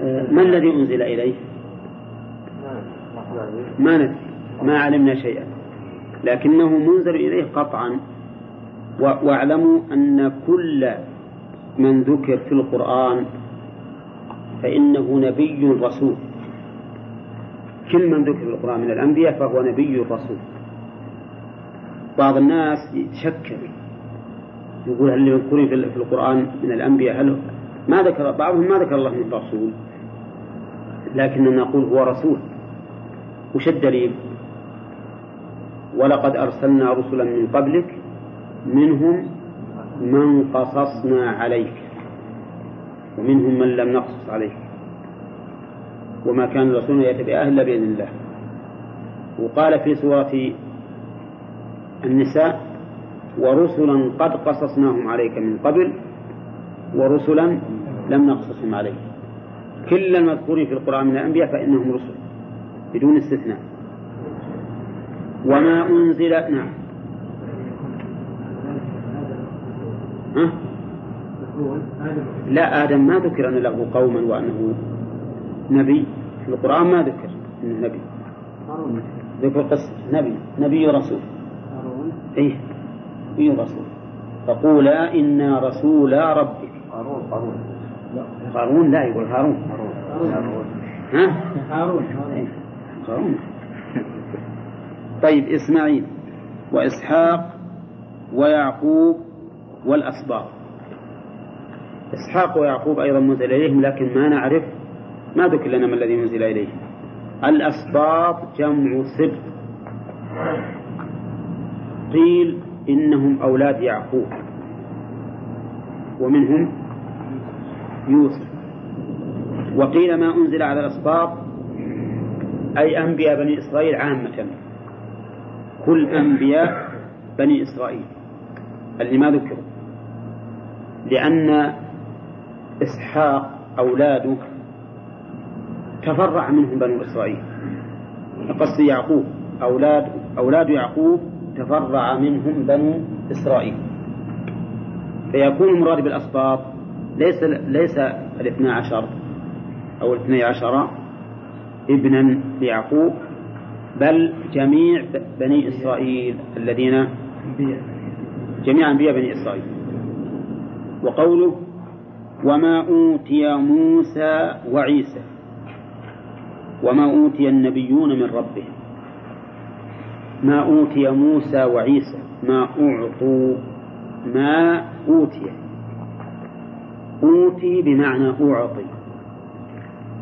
آه، ما الذي أنزل إليه؟ ما ندري. ما علمنا شيئا. لكنه منزل إليه قطعا. واعلموا أن كل من ذكر في القرآن فإنه نبي رسول. كل من ذكر في القرآن من الأنبياء فهو نبي رسول. بعض الناس يتشكل. يقول هل المذكورين في القرآن من الأنبياء؟ هل ما ذكر بعضهم ما ذكر الله من رسول لكننا نقول هو رسول. وش الدليل؟ ولقد أرسلنا رسلا من قبلك منهم من قصصنا عليك ومنهم من لم نقصص عليك. وما كان الرسول يأتي بآية إلا بإذن الله. وقال في سورة النساء ورسلا قد قصصناهم عليك من قبل ورسلا لم نقصصهم عليك. كل المذكورين في القرآن من الأنبياء فإنهم رسل بدون استثناء. وما أنزل نعم. ها؟ لا آدم ما ذكر أن له قوما وأنه نبي. في القرآن ما ذكر أنه نبي. ذكر قصة نبي نبي رسول. إيه. نبي رسول. فقولا إنا رسولا ربك. قارون قارون قارون لا يقول هارون. ها؟ هارون إيه، قارون طيب إسماعيل وإسحاق ويعقوب والأسباط. إسحاق ويعقوب أيضا منزل إليهم لكن ما نعرف ما ذكر لنا ما الذي منزل إليه. الأسباط جمع سبط. قيل إنهم أولاد يعقوب. ومنهم يوسف. وقيل ما أنزل على الأسباط أي أنبياء بني إسرائيل عامة. كل أنبياء بني إسرائيل. اللي ما ذكروا. لأن إسحاق أولاده تفرع منهم بنو إسرائيل. قصد يعقوب. أولاد أولاد يعقوب تفرع منهم بنو إسرائيل. فيكون المراد بالأسباط ليس ليس الاثنى عشر أو الاثني عشر ابنا ليعقوب بل جميع بني إسرائيل الذين جميع أنبياء بني إسرائيل. وقوله وما أوتي موسى وعيسى وما أوتي النبيون من ربهم. ما أوتي موسى وعيسى ما أعطوا ما أوتي. أوتي بمعنى أعطي.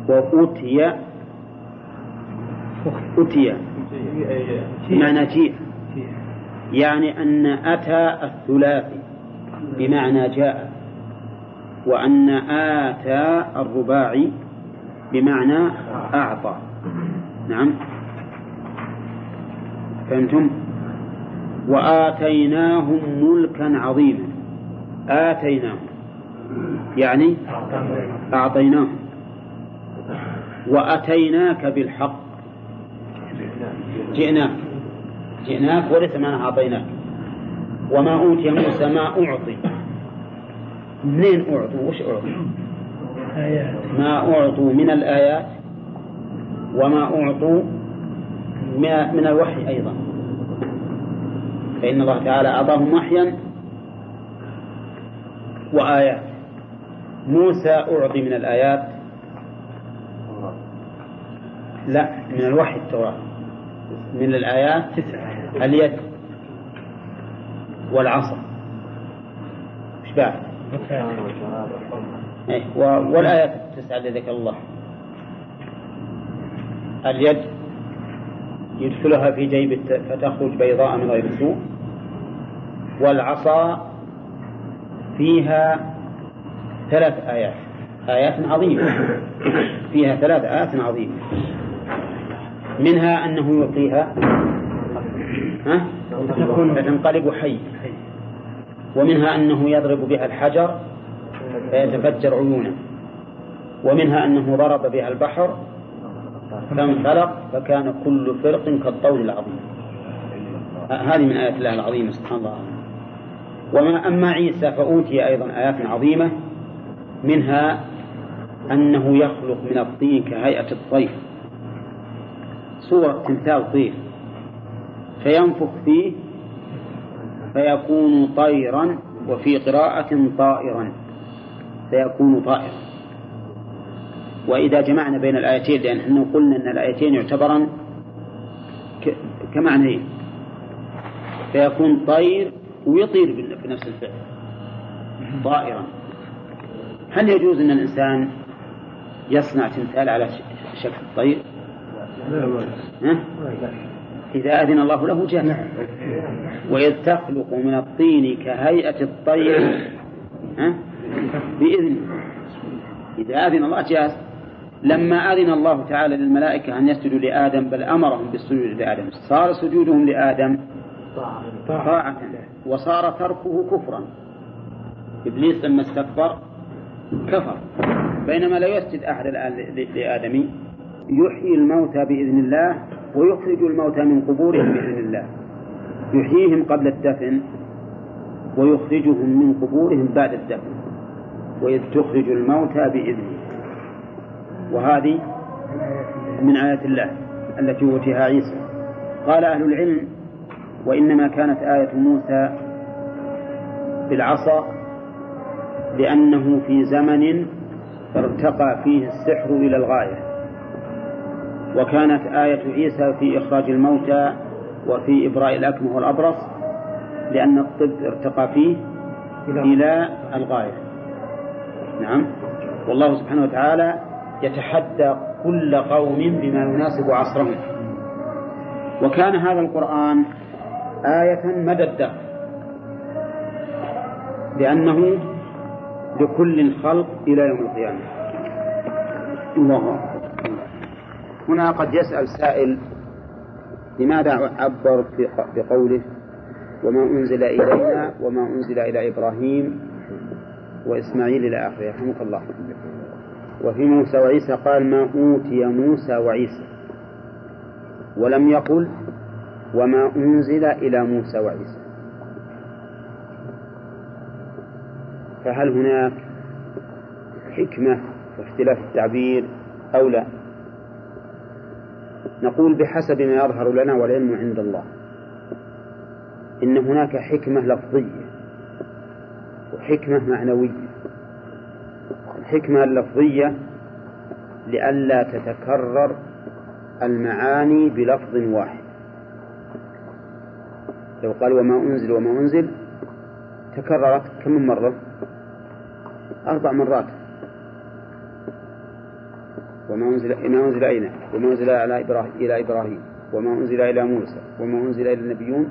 وأوتي أتي بمعنى جيء. يعني أن أتى الثلاثي بمعنى جاء. وأن آتى الرباعي بمعنى أعطى. نعم. فهمتم؟ وآتيناهم ملكا عظيما. آتيناهم. يعني أعطيناهم. وأتيناك بالحق. جئناك. جئناك وليس معنى أعطيناك. وما أوتي موسى ما أعطي. منين أعطوا؟ وش أعطوا؟ ما أعطوا من الآيات. وما أعطوا من الوحي أيضا. فإن الله تعالى أعطاهم وحيا وآيات. موسى أعطي من الآيات. لا من الوحي التوراة. من الآيات تسعة. اليد والعصا. إيش بعد؟ إيه والآيات التسعة التي ذكر الله. اليد يدخلها في جيب فتخرج بيضاء من غير سوء. والعصا فيها ثلاث آيات. آيات عظيمة. فيها ثلاث آيات عظيمة. منها أنه يلقيها ها؟ فتنقلب حي. ومنها أنه يضرب بها الحجر فيتفجر عيونه. ومنها أنه ضرب بها البحر فانفلق فكان كل فرق كالطول العظيم. هذه من آيات الله العظيمة سبحان الله. وما أما عيسى فأوتي أيضا آيات عظيمة منها أنه يخلق من الطين كهيئة الطير. صورة تمثال طير. فينفخ فيه فيكون طيرا وفي قراءة طائرا. فيكون طائرا وإذا جمعنا بين الآيتين لأن إحنا قلنا أن الآيتين يعتبران كمعنيين. فيكون طير ويطير بنفس الفعل. طائرا. هل يجوز أن الإنسان يصنع تمثال على شكل الطير؟ ها؟ إذا أذن الله له جاز وإذ تخلق من الطين كهيئة الطير ها؟ بإذن إذا أذن الله جاز لما أذن الله تعالى للملائكة أن يسجدوا لآدم بل أمرهم بالسجود لآدم. صار سجودهم لآدم طاعة. وصار تركه كفرا. إبليس لما استكبر كفر. بينما لا يسجد أحد الآن لآدم يحيي الموتى بإذن الله ويخرج الموتى من قبورهم بإذن الله. يحييهم قبل الدفن ويخرجهم من قبورهم بعد الدفن. وإذ تخرج الموتى بإذنه. وهذه من آيات الله التي أوتيها عيسى. قال أهل العلم وإنما كانت آية موسى بالعصا لأنه في زمن ارتقى فيه السحر إلى الغاية. وكانت آية عيسى في إخراج الموتى وفي إبراء الأكمه والأبرص لأن الطب ارتقى فيه إلى الغاية. نعم. والله سبحانه وتعالى يتحدى كل قوم بما يناسب عصرهم. وكان هذا القرآن آية مدى الدهر لأنه لكل الخلق إلى يوم القيامة. الله هنا قد يسأل سائل لماذا عبر بقوله وما أنزل إلينا وما أنزل إلى إبراهيم وإسماعيل إلى آخره؟ رحمك الله. وفي موسى وعيسى قال ما أوتي موسى وعيسى ولم يقل وما أنزل إلى موسى وعيسى. فهل هناك حكمة في اختلاف التعبير أو لا؟ نقول بحسب ما يظهر لنا والعلم عند الله إن هناك حكمة لفظية وحكمة معنوية. الحكمة اللفظية لئلا تتكرر المعاني بلفظ واحد. لو قال وما أنزل وما أنزل تكررت كم من مرة؟ أربع مرات. وما أنزل ما أنزل إلينا وما أنزل على إبراهيم إلى إبراهيم. وما أنزل إلى موسى. وما أنزل إلى النبيون.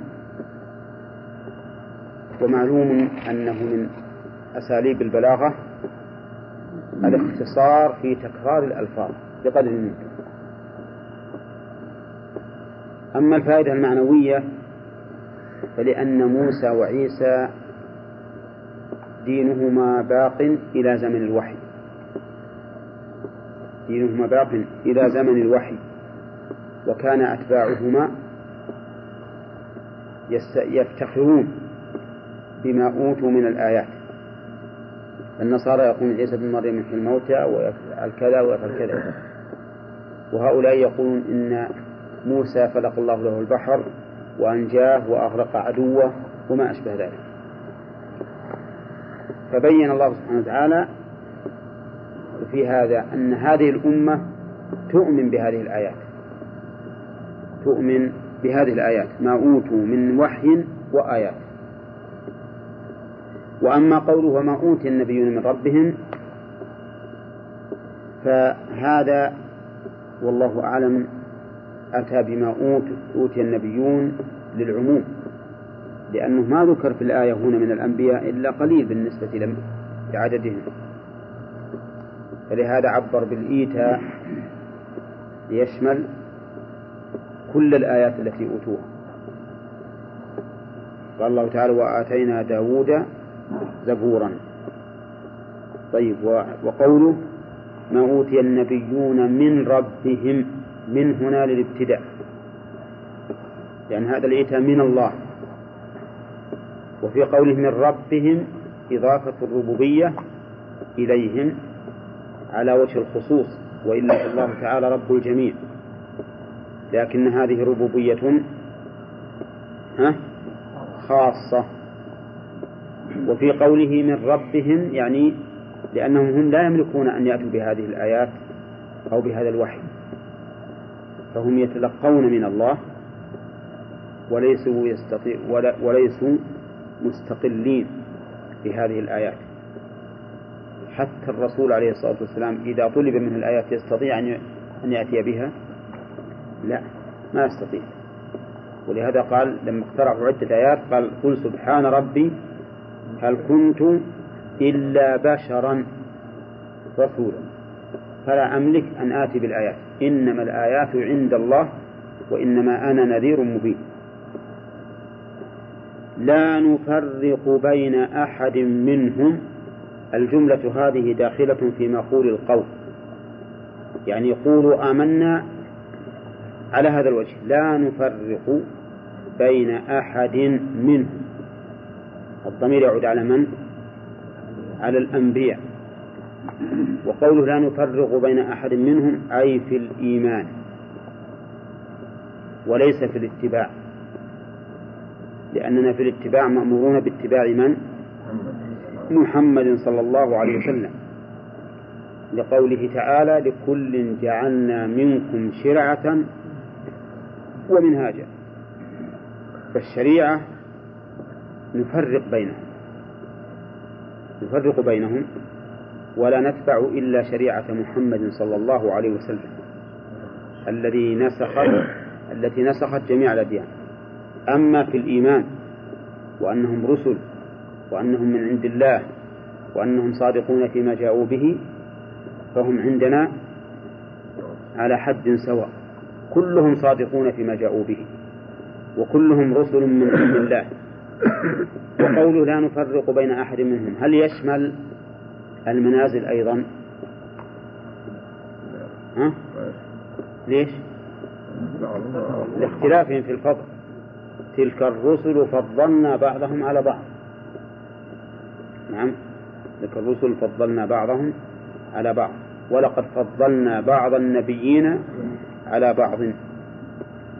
ومعلوم أنه من أساليب البلاغة الاختصار في تكرار الألفاظ بقدر الإمكان أما الفائدة المعنوية فلأن موسى وعيسى دينهما باق إلى زمن الوحي. دينهما باق إلى زمن الوحي. وكان أتباعهما يفتخرون بما أوتوا من الآيات. النصارى يقولون عيسى بن مريم يحيي الموتى ويفعل كذا ويفعل كذا. وهؤلاء يقولون إن موسى فلق الله له البحر وأنجاه وأغرق عدوه وما أشبه ذلك. فبين الله سبحانه وتعالى في هذا أن هذه الأمة تؤمن بهذه الآيات. تؤمن بهذه الآيات. ما أوتوا من وحي وآيات. وأما قوله وما أوتي النبيون من ربهم فهذا والله أعلم أتى بما أوتي النبيون للعموم لأنه ما ذكر في الآية هنا من الأنبياء إلا قليل بالنسبة لعددهم. فلهذا عبر بالإيتاء ليشمل كل الآيات التي أوتوها. قال الله تعالى وآتينا داود زبورا. طيب وقوله ما أوتي النبيون من ربهم من هنا للابتداء. لأن هذا الإيتاء من الله. وفي قوله من ربهم إضافة الربوبية إليهم على وجه الخصوص وإلا الله تعالى رب الجميع. لكن هذه ربوبية خاصة. وفي قوله من ربهم يعني لأنهم هم لا يملكون أن يأتوا بهذه الآيات أو بهذا الوحي. فهم يتلقون من الله وليسوا يستطيع وليسوا مستقلين بهذه الآيات. حتى الرسول عليه الصلاة والسلام إذا طلب منه الآيات يستطيع أن يأتي بها؟ لا ما يستطيع. ولهذا قال لما اقترحوا عدة آيات قال قل سبحان ربي هل كنت إلا بشرا رسولا؟ فلا أملك أن آتي بالآيات. إنما الآيات عند الله وإنما أنا نذير مبين. لا نفرق بين أحد منهم. الجملة هذه داخلة في مقول القول. يعني يقولوا آمنا على هذا الوجه. لا نفرق بين أحد منهم. الضمير يعود على من؟ على الأنبياء. وقوله لا نفرق بين أحد منهم أي في الإيمان. وليس في الاتباع. لأننا في الاتباع مأمورون باتباع من؟ محمد صلى الله عليه وسلم. لقوله تعالى لكل جعلنا منكم شرعة ومنهاجا. فالشريعة نفرق بينهم نفرق بينهم ولا نتبع إلا شريعة محمد صلى الله عليه وسلم الذي نسخت التي نسخت جميع الأديان. أما في الإيمان وأنهم رسل وأنهم من عند الله وأنهم صادقون فيما جاءوا به فهم عندنا على حد سواء. كلهم صادقون فيما جاءوا به وكلهم رسل من عند الله. وقوله لا نفرق بين أحد منهم هل يشمل المنازل أيضا؟ ها؟ ليش؟ لاختلافهم في الفضل. تلك الرسل فضلنا بعضهم على بعض. نعم. تلك الرسل فضلنا بعضهم على بعض. ولقد فضلنا بعض النبيين على بعض.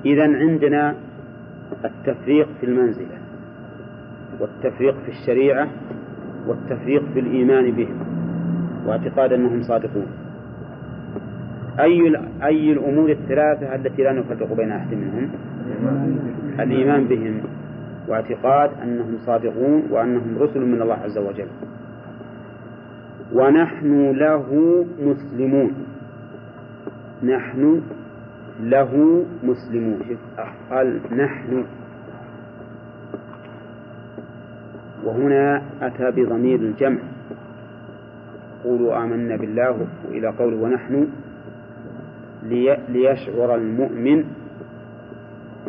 إذا عندنا التفريق في المنزلة. والتفريق في الشريعة والتفريق في الإيمان بهم واعتقاد أنهم صادقون. أي أي الأمور الثلاثة التي لا نفرق بين أحد منهم؟ الإيمان بهم واعتقاد أنهم صادقون وأنهم رسل من الله عز وجل. ونحن له مسلمون. نحن له مسلمون. قال نحن وهنا أتى بضمير الجمع. قولوا آمنا بالله إلى قوله ونحن لي ليشعر المؤمن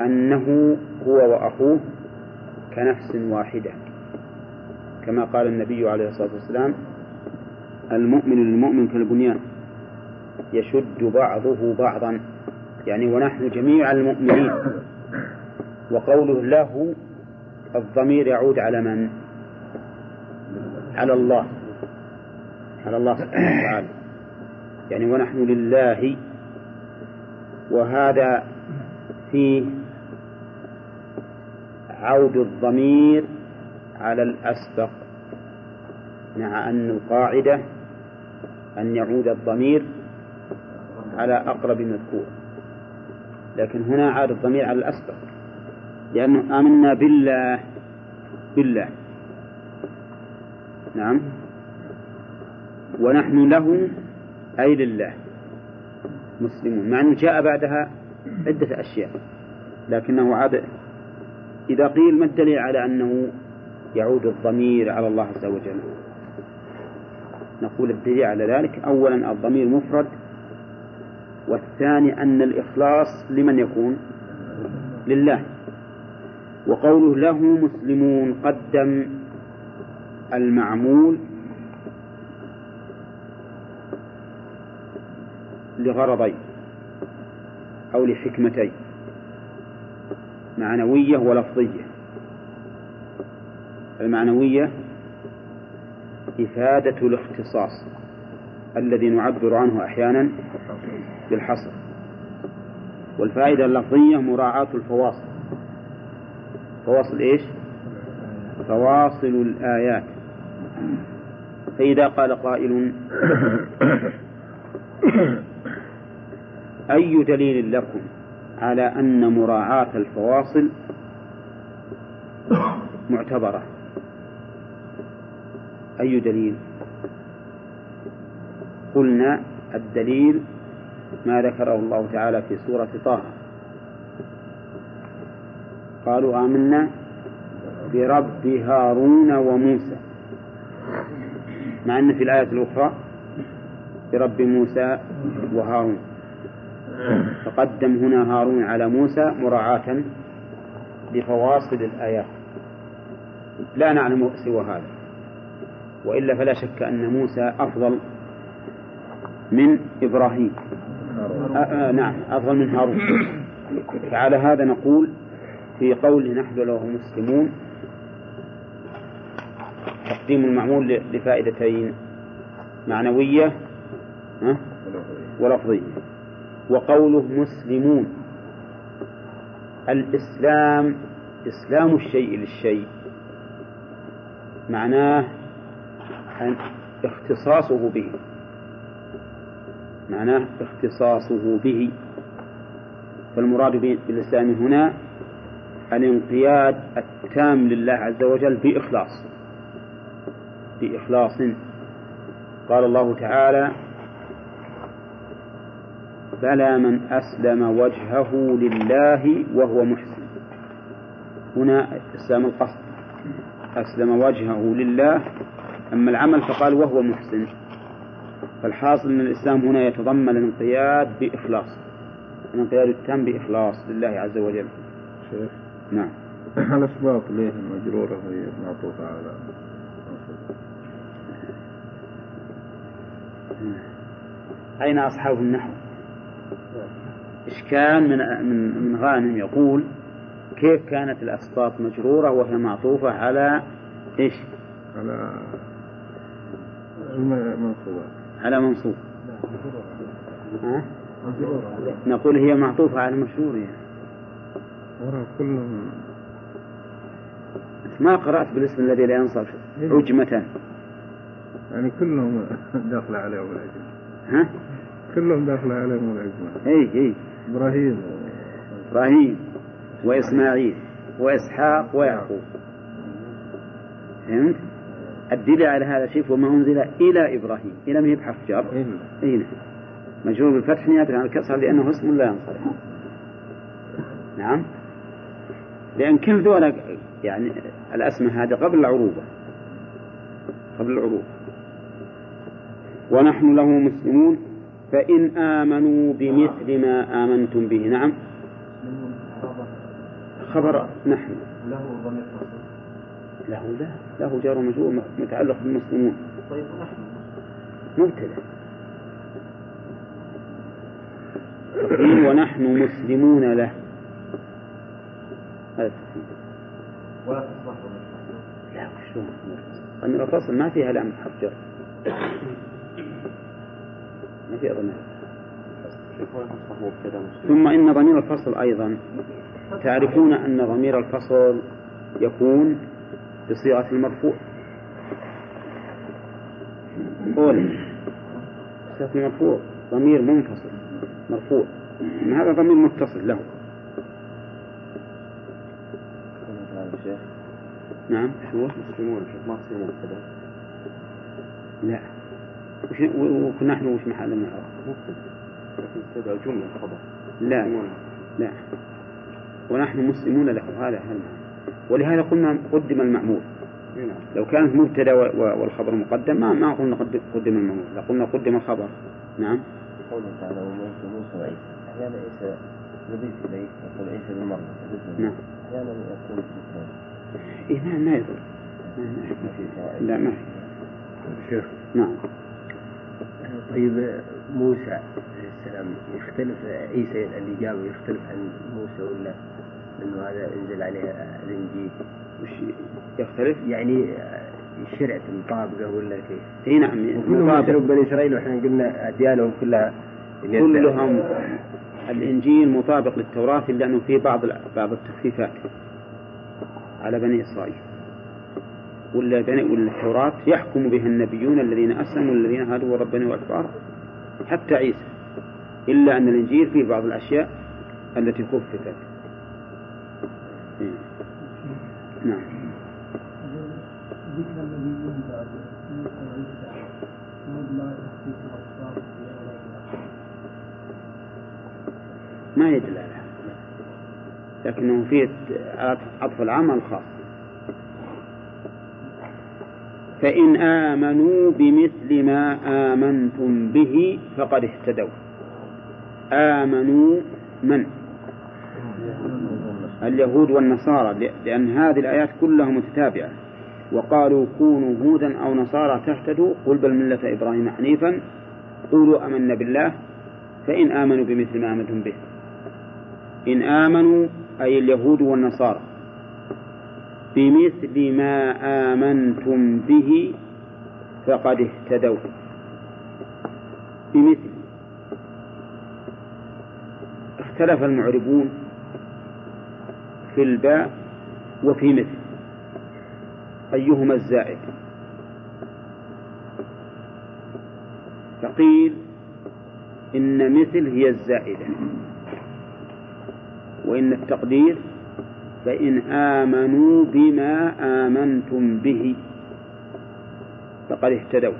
أنه هو وأخوه كنفس واحدة. كما قال النبي عليه الصلاة والسلام المؤمن للمؤمن كالبنيان يشد بعضه بعضا. يعني ونحن جميع المؤمنين. وقوله له الضمير يعود على من؟ على الله. على الله سبحانه. وتعالى يعني ونحن لله وهذا فيه عود الضمير على الأسبق مع أن القاعدة أن يعود الضمير على أقرب مذكور. لكن هنا عاد الضمير على الأسبق. لأنه آمنا بالله. بالله. نعم. ونحن له أي لله. مسلمون. مع أنه جاء بعدها عدة أشياء لكنه عاد إذا قيل ما الدليل على أنه يعود الضمير على الله عز وجل؟ نقول الدليل على ذلك أولا الضمير مفرد والثاني أن الإخلاص لمن يكون؟ لله. وقوله له مسلمون قدم المعمول لغرضين أو لحكمتين معنوية ولفظية. المعنوية إفادة الاختصاص الذي نعبر عنه أحيانا بالحصر. والفائدة اللفظية مراعاة الفواصل. فواصل إيش؟ فواصل الآيات. فإذا قال قائل أي دليل لكم على أن مراعاة الفواصل معتبرة؟ أي دليل؟ قلنا الدليل ما ذكره الله تعالى في سورة طه. قالوا آمنا برب هارون وموسى. مع أن في الآية الأخرى برب موسى وهارون. فقدم هنا هارون على موسى مراعاة لفواصل الآيات. لا نعلم سوى هذا وإلا فلا شك أن موسى أفضل من إبراهيم. آه آه نعم أفضل من هارون. فعلى هذا نقول في قول نحن له مسلمون تقديم المعمول لفائدتين معنوية ولفظية. وقوله مسلمون. الإسلام إسلام الشيء للشيء. معناه أن اختصاصه به. معناه اختصاصه به. فالمراد بالإسلام هنا الانقياد التام لله عز وجل بإخلاص. بإخلاص. قال الله تعالى بلى من أسلم وجهه لله وهو محسن. هنا إسلام القصد. أسلم وجهه لله أما العمل فقال وهو محسن. فالحاصل أن الإسلام هنا يتضمن الانقياد بإخلاص. الانقياد التام بإخلاص لله عز وجل. شيخ. نعم. الأسباب ليه المجرورة هي معطوفة على أين أصحاب النحو؟ إشكال من من من غانم يقول كيف كانت الأسباط مجرورة وهي معطوفة على إيش؟ على المنصوبات على منصوب. ها؟ نقول هي معطوفة على المشهور يعني. كلهم ما قرأت بالاسم الذي لا ينصرف. عجمة. يعني كلهم [laughs] داخل عليهم العجمة ها؟ كلهم داخل عليهم العجمة اي اي إبراهيم. إبراهيم وإسماعيل وإسحاق ويعقوب. فهمت؟ الدليل على هذا شيء وما أنزل إلى إبراهيم. إلى ما هي بحرف جر؟ إلا أي نعم. مجرور بالفتح نيابة عن الكسر لأنه اسم لا ينصرف. نعم؟ لأن كل ذولا يعني الأسماء هذه قبل العروبة. قبل العروبة. ونحن له مسلمون فإن آمنوا بمثل ما آمنتم به. نعم. خبر نحن. له ضمير له لا له جار ومجرور متعلق بالمسلمون. طيب نحن ونحن مسلمون له. هذا ولا تصلح لا وشلون الفصل ما فيها لام حرف جر. ما فيها ضمير ثم إن ضمير الفصل أيضا. تعرفون أن ضمير الفصل يكون بصيغة المرفوع. أولا صيغة المرفوع. ضمير منفصل. مرفوع. إن هذا ضمير متصل له. نعم. هو مسلمون ما تصير مبتدا لا. وكنا نحن وش محل من تبع جملة خبر لا. لا. ونحن مسلمون له. هذا هذا. ولهذا قلنا قدم المعمول نعم. لو كانت مبتدا والخبر مقدم ما ما قلنا قد- قدم المعمول لقلنا قدم الخبر نعم. قوله تعالى وموسى موسى وعيسى. أحيانا عيسى نضيف إليه يقول عيسى بن مريم. نعم. أحيانا يكون إيه ما ما يضر. ما في [laughs] لا ما في شيخ. نعم. طيب موسى عليه السلام يختلف عيسى الإجابة يختلف عن موسى ولا أنه هذا أنزل عليه الإنجيل وش يختلف؟ يعني الشرع مطابقة ولا كيف؟ إي نعم وكلهم مطابق. مثلوا بني إسرائيل وإحنا قلنا أديانهم كلها كلهم الإنجيل مطابق للتوراة إلا أنه فيه بعض بعض التخفيفات على بني إسرائيل ولا ولا التوراة يحكم بها النبيون الذين أسلموا والذين هادوا وربنوا وأكبار حتى عيسى. إلا أن الإنجيل فيه بعض الأشياء التي إيه. نعم. ما يدل على لكنه فيه عطف العام على الخاص. فإن آمنوا بمثل ما آمنتم به فقد اهتدوا. آمنوا من؟ اليهود والنصارى لأن هذه الآيات كلها متتابعة. وقالوا كونوا هودا أو نصارى تهتدوا قل بل ملة إبراهيم حنيفا قولوا آمنا بالله فإن آمنوا بمثل ما آمنتم به. إن آمنوا أي اليهود والنصارى. بمثل ما آمنتم به فقد اهتدوا. بمثل. اختلف المعربون في الباء وفي مثل. أيهما الزائد؟ فقيل إن مثل هي الزائدة وإن التقدير فإن آمنوا بما آمنتم به فقد اهتدوا.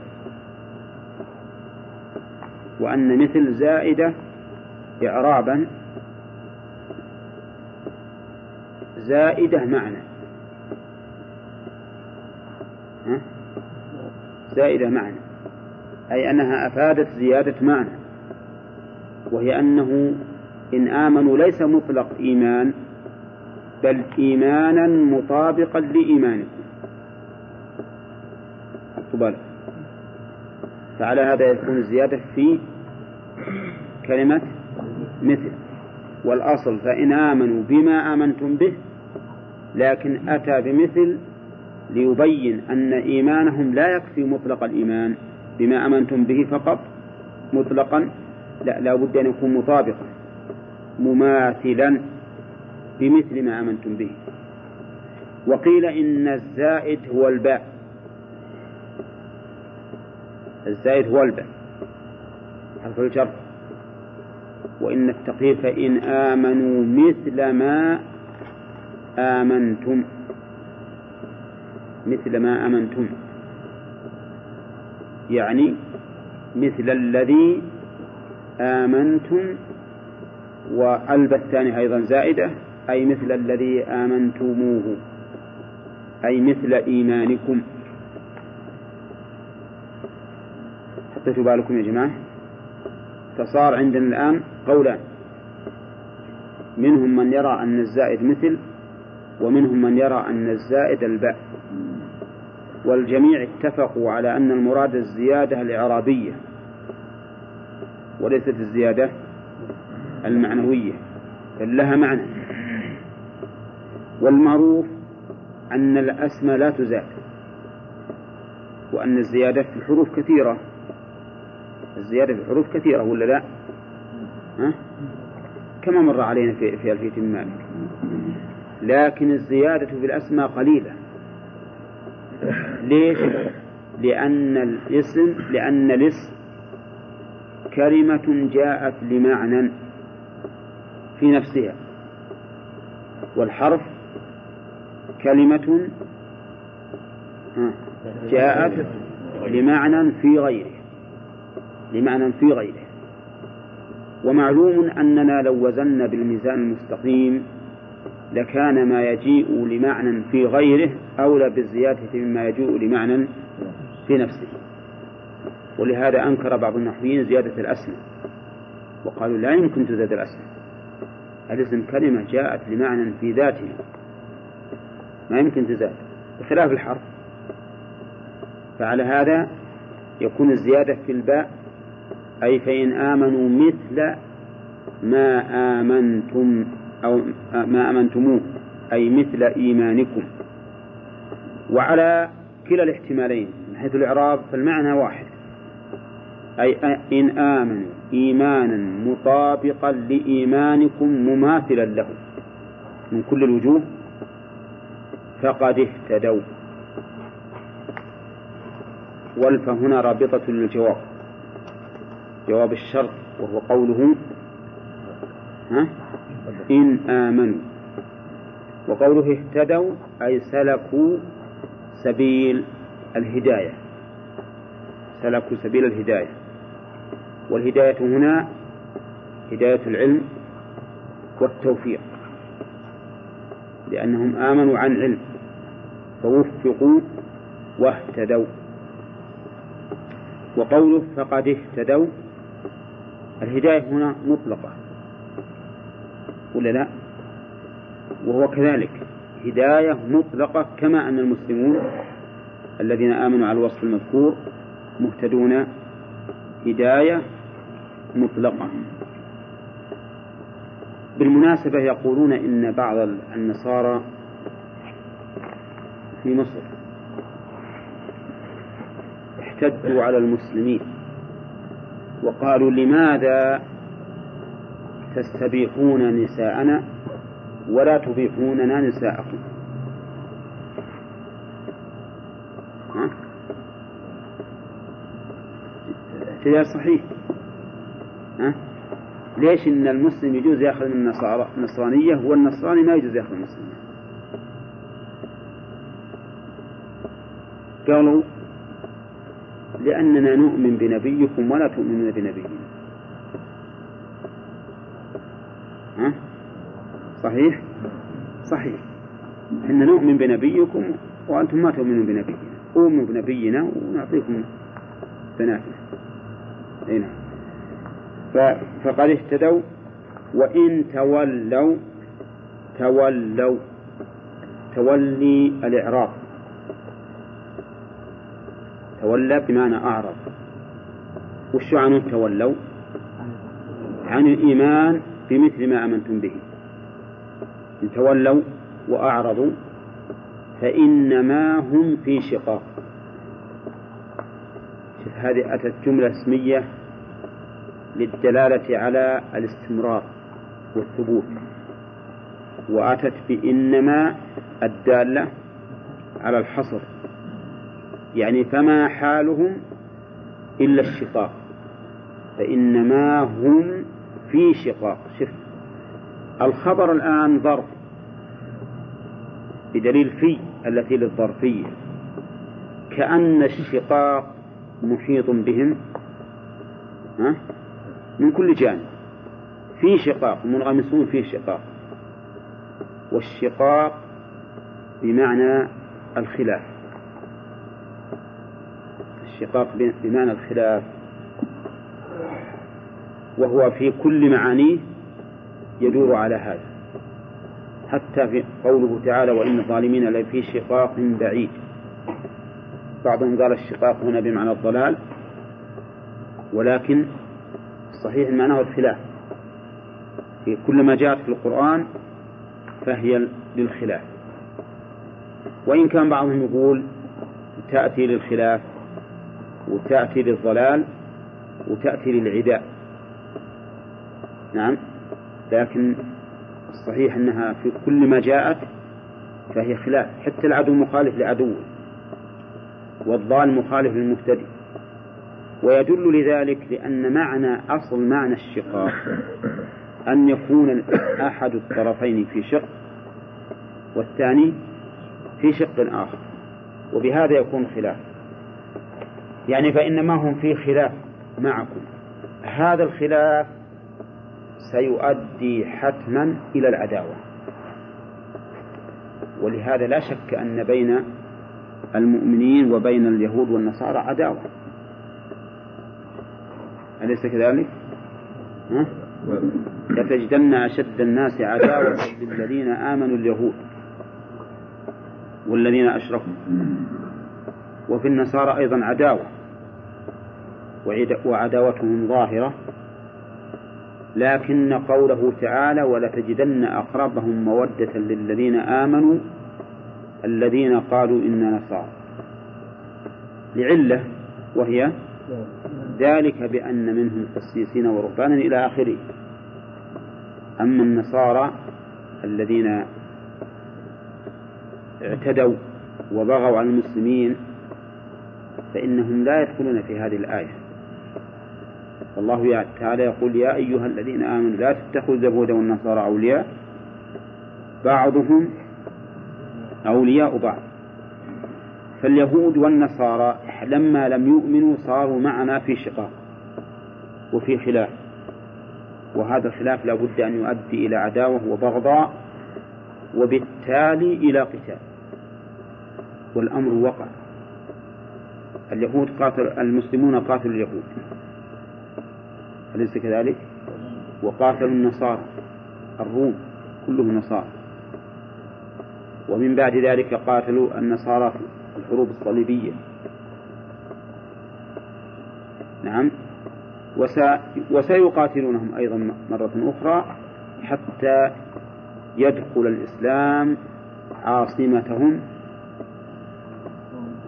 وأن مثل زائدة إعرابا. زائدة معنى؟ زائدة معنى. أي أنها أفادت زيادة معنى. وهي أنه إن آمنوا ليس مطلق إيمان بل إيمانا مطابقا لإيمانكم. بالك فعلى هذا يكون الزيادة في كلمة مثل. والأصل فإن آمنوا بما آمنتم به لكن أتى بمثل ليبين أن إيمانهم لا يكفي مطلق الإيمان. بما آمنتم به فقط مطلقا لا لا بد أن يكون مطابقا مماثلا. بمثل ما آمنتم به. وقيل إن الزائد هو الباء. الزائد هو الباء. حرف الجر. وإن التقدير فإن آمنوا مثل ما آمنتم. مثل ما آمنتم. يعني مثل الذي آمنتم والبا الثاني أيضا زائدة أي مثل الذي آمنتموه. أي مثل إيمانكم. حطيتوا بالكم يا جماعة؟ فصار عندنا الآن قولان منهم من يرى أن الزائد مثل ومنهم من يرى أن الزائد الباء. والجميع اتفقوا على أن المراد الزيادة الإعرابية وليست الزيادة المعنوية بل لها معنى. والمعروف أن الأسماء لا تزاد وأن الزيادة في الحروف كثيرة الزيادة في الحروف كثيرة ولا لا؟ ها؟ كما مر علينا في في ألفية مالك لكن الزيادة في الأسماء قليلة ليش؟ لأن الاسم لأن الاسم كلمة جاءت لمعنى في نفسها والحرف كلمة جاءت لمعنى في غيره لمعنى في غيره ومعلوم أننا لو وزنا بالميزان المستقيم لكان ما يجيء لمعنى في غيره أولى بالزيادة مما يجيء لمعنى في نفسه ولهذا أنكر بعض النحويين زيادة الأسماء وقالوا لا يمكن تزاد الأسماء الاسم كلمة جاءت لمعنى في ذاتها ما يمكن تزال بخلاف الحرف فعلى هذا يكون الزيادة في الباء أي فإن آمنوا مثل ما آمنتم أو ما آمنتموه أي مثل إيمانكم. وعلى كلا الاحتمالين من حيث الإعراب فالمعنى واحد. أي إن آمنوا إيمانا مطابقا لإيمانكم مماثلا له من كل الوجوه فقد اهتدوا. والف هنا رابطة للجواب. جواب الشرط وهو قوله ها؟ إن آمنوا. وقوله اهتدوا أي سلكوا سبيل الهداية. سلكوا سبيل الهداية. والهداية هنا هداية العلم والتوفيق. لأنهم آمنوا عن علم فوفقوا واهتدوا. وقوله فقد اهتدوا الهداية هنا مطلقة. ولا لا؟ وهو كذلك هداية مطلقة كما أن المسلمون الذين آمنوا على الوصف المذكور مهتدون هداية مطلقة. بالمناسبة يقولون إن بعض النصارى في مصر احتجوا على المسلمين وقالوا لماذا تستبيحون نساءنا ولا تبيحوننا نساءكم ها؟ صحيح ها؟ ليش إن المسلم يجوز يأخذ من النصرانية والنصراني ما يجوز يأخذ من المسلمين؟ قالوا لأننا نؤمن بنبيكم ولا تؤمنون بنبينا. ها؟ صحيح؟ صحيح. إحنا نؤمن بنبيكم وأنتم ما تؤمنون بنبينا. قوموا بنبينا ونعطيكم بناتنا إي نعم. فقد اهتدوا وإن تولوا تولوا تولي الإعراب. تولى بمعنى أعرض وش عنه تولوا؟ عن الإيمان بمثل ما آمنتم به. إن تولوا وأعرضوا فإنما هم في شقاق. شوف هذه أتت جملة اسمية للدلالة على الاستمرار والثبوت وأتت بإنما الدالة على الحصر يعني فما حالهم إلا الشقاق فإنما هم في شقاق شف الخبر الآن ظرف بدليل في التي للظرفية كأن الشقاق محيط بهم ها؟ من كل جانب. في شقاق منغمسون في شقاق. والشقاق بمعنى الخلاف. الشقاق بمعنى الخلاف. وهو في كل معانيه يدور على هذا. حتى في قوله تعالى وإن الظالمين لفي شقاق بعيد. بعضهم قال الشقاق هنا بمعنى الضلال. ولكن الصحيح معناه الخلاف. في كل ما جاءت في القرآن فهي للخلاف. وإن كان بعضهم يقول تأتي للخلاف وتأتي للضلال وتأتي للعداء. نعم. لكن الصحيح أنها في كل ما جاءت فهي خلاف. حتى العدو مخالف لعدوه. والضال مخالف للمهتدي. ويدل لذلك لأن معنى أصل معنى الشقاق أن يكون أحد الطرفين في شق والثاني في شق آخر وبهذا يكون خلاف. يعني فإنما هم في خلاف معكم. هذا الخلاف سيؤدي حتما إلى العداوة. ولهذا لا شك أن بين المؤمنين وبين اليهود والنصارى عداوة. أليس كذلك؟ ها؟ لتجدن أشد الناس عداوة للذين آمنوا اليهود والذين أشركوا وفي النصارى أيضا عداوة وعداوتهم ظاهرة لكن قوله تعالى ولتجدن أقربهم مودة للذين آمنوا الذين قالوا إنا نصارى لعلة وهي ذلك بأن منهم قسيسين ورهبانا إلى آخره. أما النصارى الذين اعتدوا وبغوا على المسلمين فإنهم لا يدخلون في هذه الآية. والله تعالى يقول يا أيها الذين آمنوا لا تتخذوا اليهود والنصارى أولياء بعضهم أولياء بعض. فاليهود والنصارى لما لم يؤمنوا صاروا معنا في شقاق وفي خلاف. وهذا الخلاف لا بد أن يؤدي إلى عداوة وبغضاء وبالتالي إلى قتال. والأمر وقع. اليهود قاتل المسلمون قاتلوا اليهود. أليس كذلك؟ وقاتلوا النصارى الروم كلهم نصارى. ومن بعد ذلك قاتلوا النصارى. الحروب الصليبية. نعم. وسيقاتلونهم أيضا مرة أخرى حتى يدخل الإسلام عاصمتهم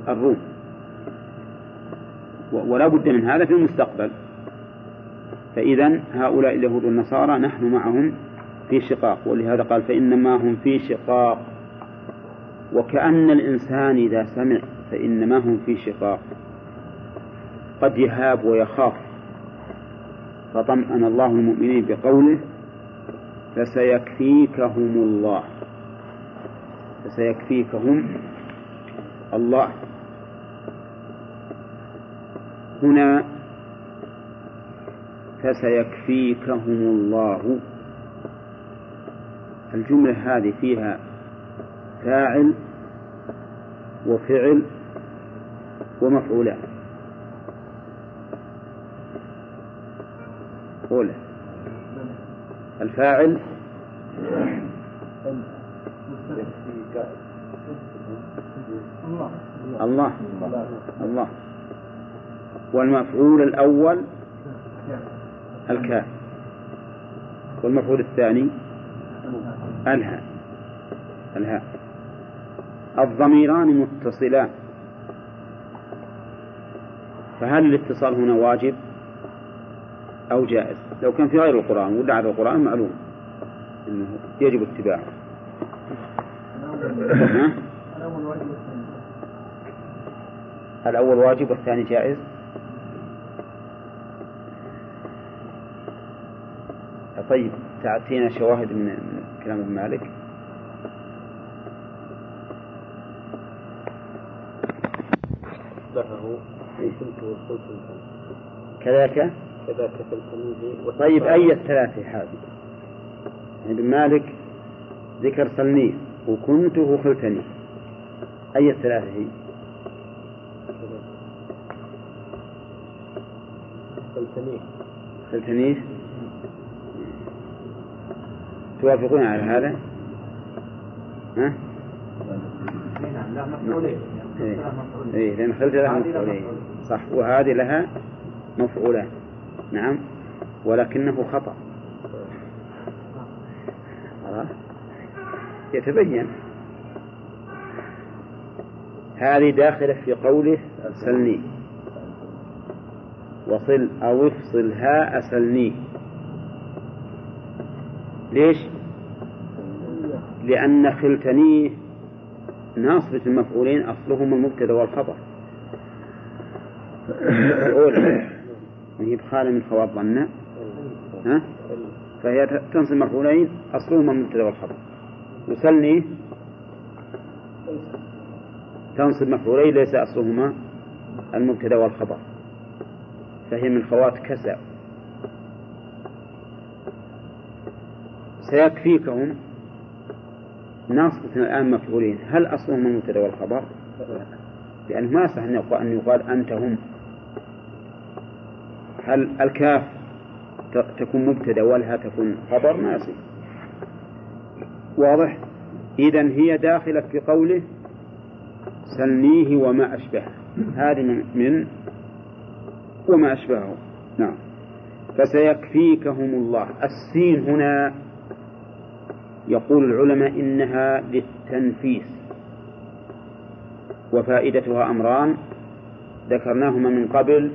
الروم. ولا بد من هذا في المستقبل. فإذا هؤلاء اليهود والنصارى نحن معهم في شقاق ولهذا قال فإنما هم في شقاق. وكأن الإنسان إذا سمع فإنما هم في شقاق. قد يهاب ويخاف. فطمأن الله المؤمنين بقوله فسيكفيكهم الله. فسيكفيكهم الله. هنا فسيكفيكهم الله. الجملة هذه فيها فاعل وفعل ومفعولان. أولى الفاعل الله. الله. والمفعول الأول الكاف. والمفعول الثاني الهاء. الهاء. الضميران متصلان. فهل الاتصال هنا واجب أو جائز؟ لو كان في غير القرآن ولا على القرآن معلوم أنه يجب اتباعه. الأول واجب والثاني جائز؟ طيب تعطينا شواهد من كلام ابن مالك. له وقلت كذاك؟ كذاك في التمييز طيب أي الثلاثة هذه يعني ابن مالك ذكر سلني وكنت وخلتني. أي الثلاثة هي؟ خلتني خلتني. توافقون على هذا؟ ها؟ نعم لا مفعولين إيه. إيه لأن خلت لها مفعولين صح. وهذه لها مفعولان نعم. ولكنه خطأ. يتبين. هذه داخلة في قوله سلني وصل أو افصل هاء سلني ليش؟ لأن خلتنيه ناصبة المفعولين أصلهم المبتدأ والخبر. الأولى هي بخال من خواب ظن. ها؟ فهي تنصب مفعولين أصلهما المبتدأ والخبر. وسلني تنصب مفعولين ليس أصلهما المبتدأ والخبر. فهي من خوات كسى سيكفيكهم. ناصبة الآن مفعولين. هل أصلهم المبتدأ والخبر؟ لأنه ما يصح أن يقال أنت هم. هل الكاف تكون مبتدأ ولها تكون خبر؟ ما يصير واضح؟ إذا هي داخلة في قوله سلنيه وما أشبهه. هذه من وما أشبهه. نعم. فسيكفيكهم الله. السين هنا يقول العلماء إنها للتنفيس وفائدتها أمران ذكرناهما من قبل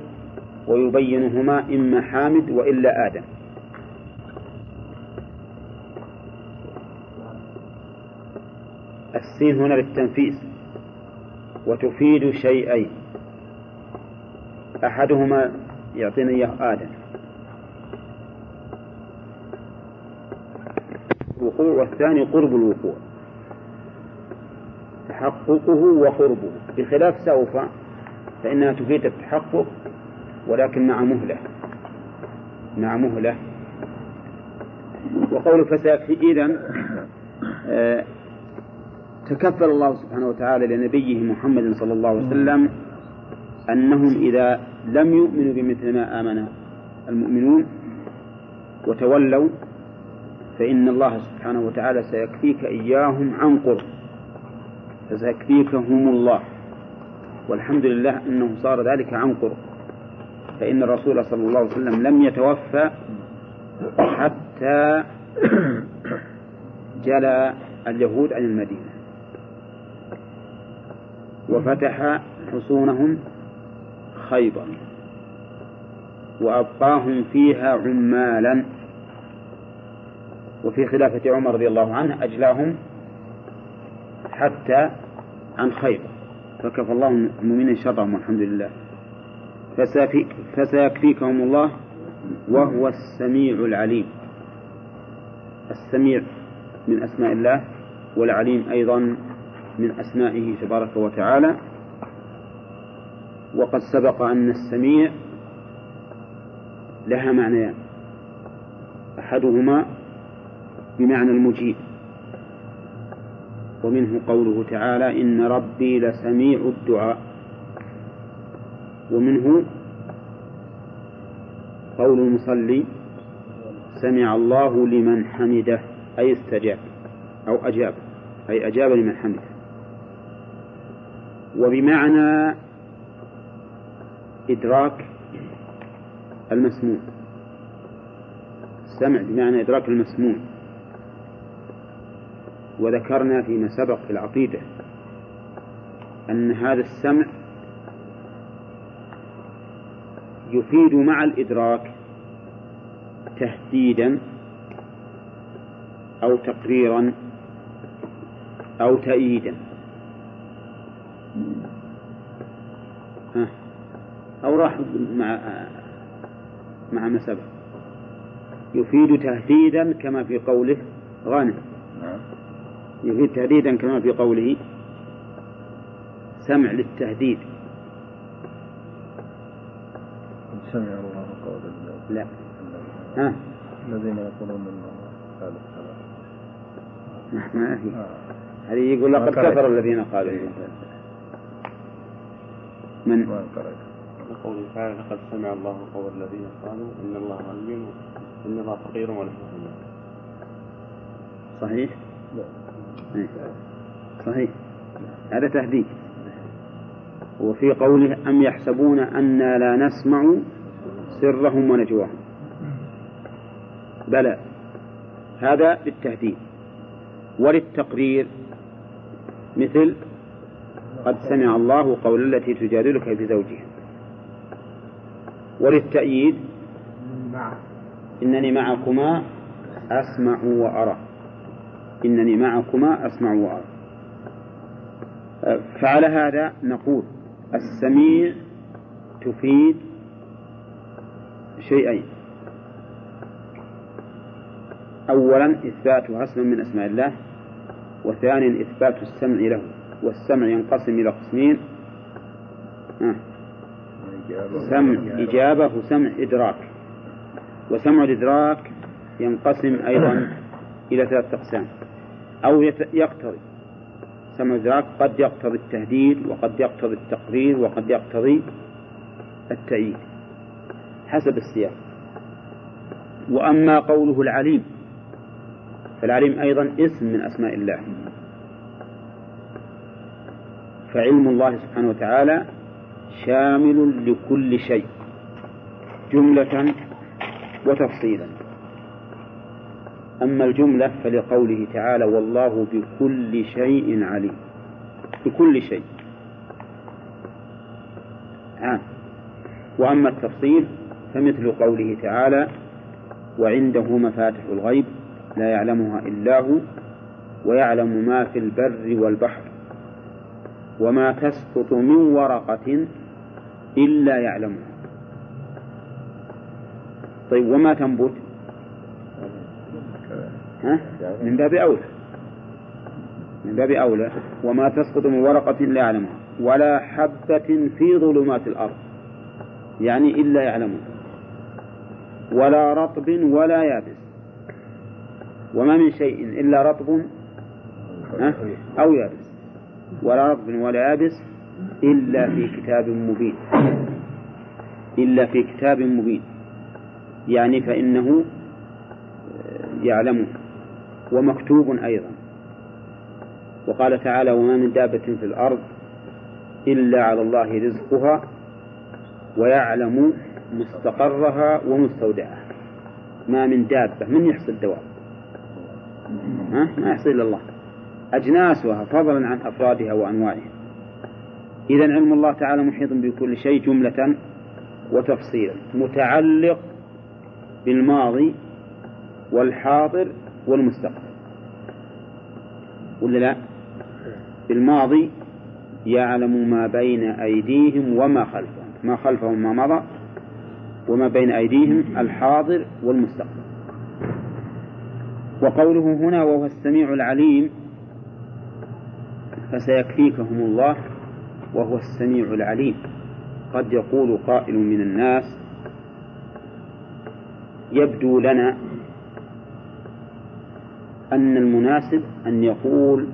ويبينهما إما حامد وإلا آدم. السين هنا للتنفيس وتفيد شيئين أحدهما يعطينا إياه آدم. الوقوع والثاني قرب الوقوع. تحققه وقربه. بخلاف سوف فإنها تفيد التحقق ولكن مع مهلة. مع مهلة. وقول فسيكفي إذن آه تكفل الله سبحانه وتعالى لنبيه محمد صلى الله عليه وسلم أنهم إذا لم يؤمنوا بمثل ما آمن المؤمنون وتولوا فإن الله سبحانه وتعالى سيكفيك إياهم عن قرب فسيكفيكهم الله. والحمد لله أنه صار ذلك عن قرب. فإن الرسول صلى الله عليه وسلم لم يتوفى حتى جلى اليهود عن المدينة. وفتح حصونهم خيبر وأبقاهم فيها عمالا. وفي خلافة عمر رضي الله عنه أجلاهم حتى عن خيبر. فكفى الله المؤمنين شرهم والحمد لله. فسيكفيكهم الله وهو السميع العليم. السميع من أسماء الله والعليم أيضا من أسمائه تبارك وتعالى. وقد سبق أن السميع لها معنيان. أحدهما بمعنى المجيب. ومنه قوله تعالى إن ربي لسميع الدعاء. ومنه قول المصلي سمع الله لمن حمده أي استجاب أو أجاب أي أجاب لمن حمده. وبمعنى إدراك المسموع. السمع بمعنى إدراك المسموع. وذكرنا فيما سبق في العقيدة أن هذا السمع يفيد مع الإدراك تهديدا أو تقريرا أو تأييدا. أو راح مع مع ما سبق. يفيد تهديدا كما في قوله غانم يفيد تهديدا كما في قوله سمع للتهديد. سمع الله قول لا. ها؟ الذين يقولون إن الله ما في. آه. هذه يقول لقد. كفر الذين قالوا من؟ وقوله تعالى لقد سمع الله قول الذين قالوا إن الله غني إن الله فقير ونحن صحيح؟ إيه. صحيح. هذا تهديد. وفي قوله أم يحسبون أنا لا نسمع سرهم ونجواهم. بلى. هذا للتهديد. وللتقرير. مثل قد سمع الله قول التي تجادلك في زوجها. وللتأييد. إنني معكما أسمع وأرى. إنني معكما أسمع وأرى. فعلى هذا نقول السميع تفيد شيئين. أولا إثباتها اسما من أسماء الله وثانيا إثبات السمع له والسمع ينقسم إلى قسمين. آه. سمع إجابة وسمع إدراك. وسمع الإدراك ينقسم أيضا إلى ثلاثة أقسام. أو يقتضي. سمع الإدراك قد يقتضي التهديد وقد يقتضي التقرير وقد يقتضي التأييد حسب السياق. وأما قوله العليم فالعليم أيضا اسم من أسماء الله. فعلم الله سبحانه وتعالى شامل لكل شيء جملة وتفصيلا. أما الجملة فلقوله تعالى والله بكل شيء عليم. بكل شيء. آه. وأما التفصيل فمثل قوله تعالى وعنده مفاتح الغيب لا يعلمها إلا هو ويعلم ما في البر والبحر وما تسقط من ورقة إلا يعلمها. طيب وما تنبت؟ ها؟ من باب أولى. من باب أولى. وما تسقط من ورقة لا يعلمها. ولا حبة في ظلمات الأرض. يعني إلا يعلمها. ولا رطب ولا يابس. وما من شيء إلا رطب أو يابس. ولا رطب ولا يابس إلا في كتاب مبين. إلا في كتاب مبين. يعني فإنه يعلمه. ومكتوب أيضا. وقال تعالى وما من دابة في الأرض إلا على الله رزقها ويعلم مستقرها ومستودعها. ما من دابة. من يحصي الدواب ها؟ ما يحصي إلا الله. أجناسها فضلا عن أفرادها وأنواعها. إذا علم الله تعالى محيط بكل شيء جملة وتفصيلا. متعلق بالماضي والحاضر والمستقبل. ولا لا؟ بالماضي يعلم ما بين أيديهم وما خلفهم. ما خلفهم ما مضى وما بين أيديهم الحاضر والمستقبل. وقوله هنا وهو السميع العليم فسيكفيكهم الله وهو السميع العليم. قد يقول قائل من الناس يبدو لنا أن المناسب أن يقول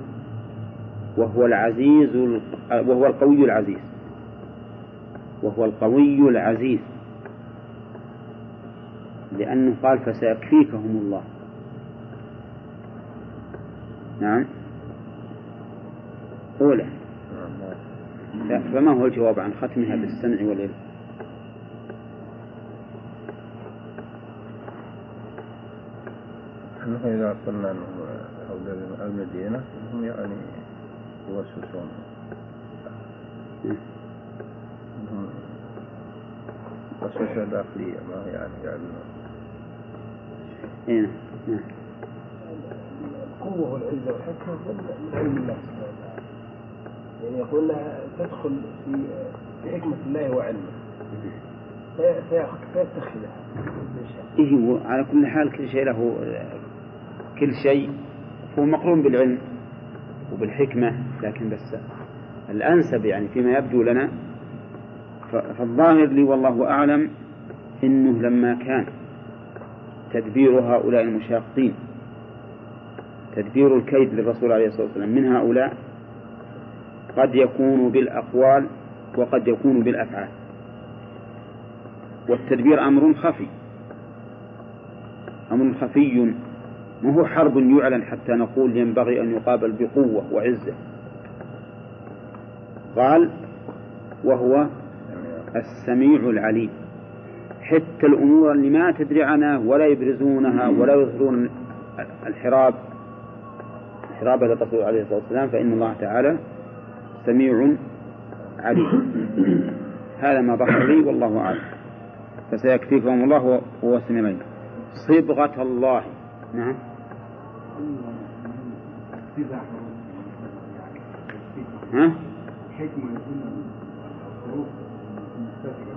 وهو العزيز وهو القوي العزيز. وهو القوي العزيز. لأنه قال فسيكفيكهم الله. نعم. أولى فما هو الجواب عن ختمها بالسمع والعلم نحن إذا قلنا أنهم حول المدينة هم يعني يوسوسون. هم وسوسة داخلية ما هي يعني يعلمون إيه نعم القوة والعزة والحكمة من علم الله سبحانه وتعالى. يعني يقول لها تدخل في في حكمة الله وعلمه. في- في- فيتخذها إيه على كل حال كل شيء له كل شيء هو مقرون بالعلم وبالحكمة لكن بس الأنسب يعني فيما يبدو لنا فالظاهر لي والله أعلم إنه لما كان تدبير هؤلاء المشاقين تدبير الكيد للرسول عليه الصلاة والسلام من هؤلاء قد يكون بالأقوال وقد يكون بالأفعال. والتدبير أمر خفي أمر خفي ما هو حرب يعلن حتى نقول ينبغي أن يقابل بقوة وعزة. قال وهو السميع العليم. حتى الأمور اللي ما تدري عنها ولا يبرزونها ولا يظهرون الحراب حرابة الرسول عليه الصلاة والسلام فإن الله تعالى سميع عليم. هذا ما ظهر لي والله أعلم. فسيكفيكم الله وهو العليم. صبغة الله. نعم. ها؟ حكمة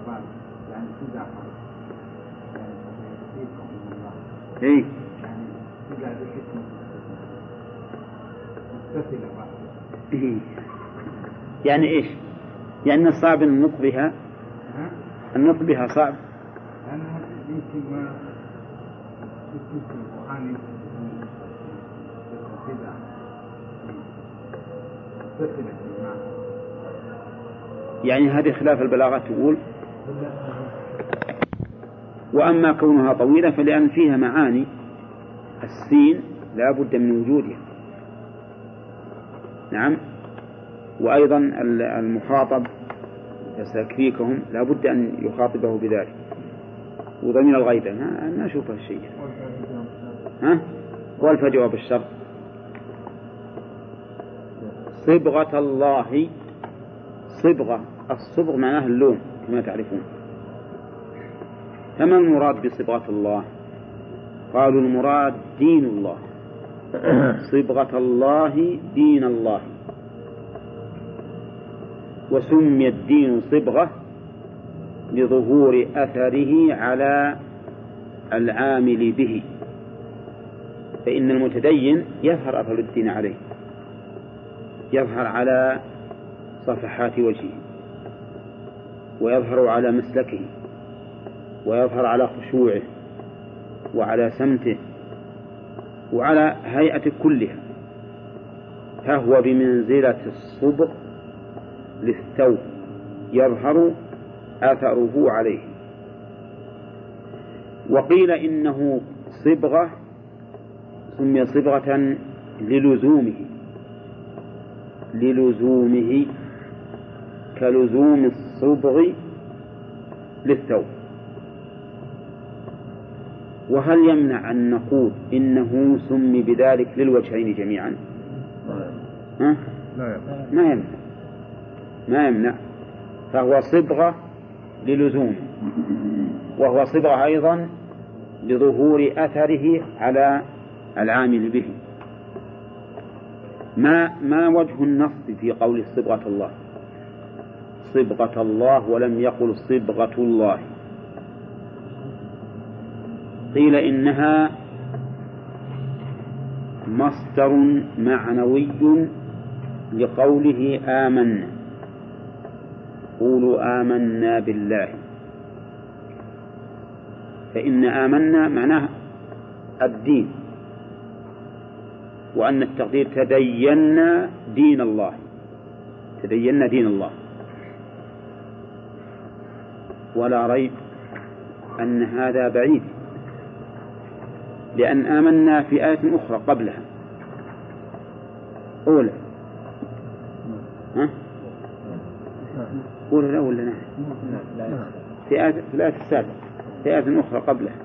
بعد يعني يعني يعني يعني إيش؟ يعني صعب النطق بها ها؟ النطق بها صعب لأنها يمكن ما يعني هذه خلاف البلاغة تقول وأما كونها طويلة فلأن فيها معاني السين لا بد من وجودها. نعم؟ وأيضا المخاطب يستكفيكهم لا بد أن يخاطبه بذلك. وضمير الغيبة. ما, ما أشوف الشيء ها؟ والف جواب الشرط صبغة الله. صبغة. الصبغ معناه اللون كما تعرفون. فما المراد بصبغة الله؟ قالوا المراد دين الله. [coughs] صبغة الله دين الله. وسمي الدين صبغة لظهور أثره على العامل به. فإن المتدين يظهر أثر الدين عليه. يظهر على صفحات وجهه ويظهر على مسلكه ويظهر على خشوعه وعلى سمته وعلى هيئة كلها. فهو بمنزلة الصبغ للثوب يظهر أثره عليه. وقيل إنه صبغة سمي صبغة للزومه. للزومه كلزوم الصبغ للثوب. وهل يمنع أن نقول إنه سمي بذلك للوجهين جميعا؟ ها؟ ما يمنع. ما يمنع. فهو صبغة للزوم. وهو صبغة أيضا لظهور أثره على العامل به. ما ما وجه النص في قول صبغة الله؟ صبغة الله ولم يقل صبغة الله. قيل إنها مصدر معنوي لقوله آمنا. قولوا آمنا بالله. فإن آمنا معناه الدين. وأن التقدير تدينا دين الله. تدينا دين الله. ولا ريب أن هذا بعيد. لأن آمنا في آية أخرى قبلها. أولى. ها؟ أولى لا ولا في آية في الآية السابقة. في آية أخرى قبلها.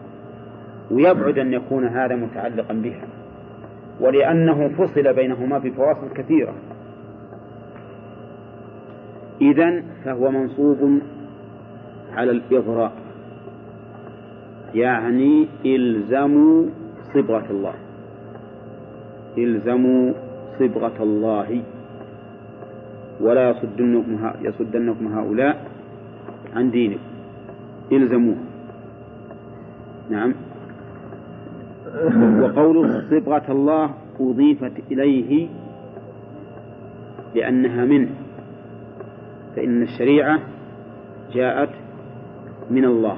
ويبعد أن يكون هذا متعلقا بها. ولأنه فصل بينهما بفواصل كثيرة. إذن فهو منصوب على الإغراء. يعني إلزموا صبغة الله. إلزموا صبغة الله. ولا يصدنكم يصدنكم هؤلاء عن دينكم. إلزموه. نعم. وقوله صبغة الله أضيفت إليه لأنها منه فإن الشريعة جاءت من الله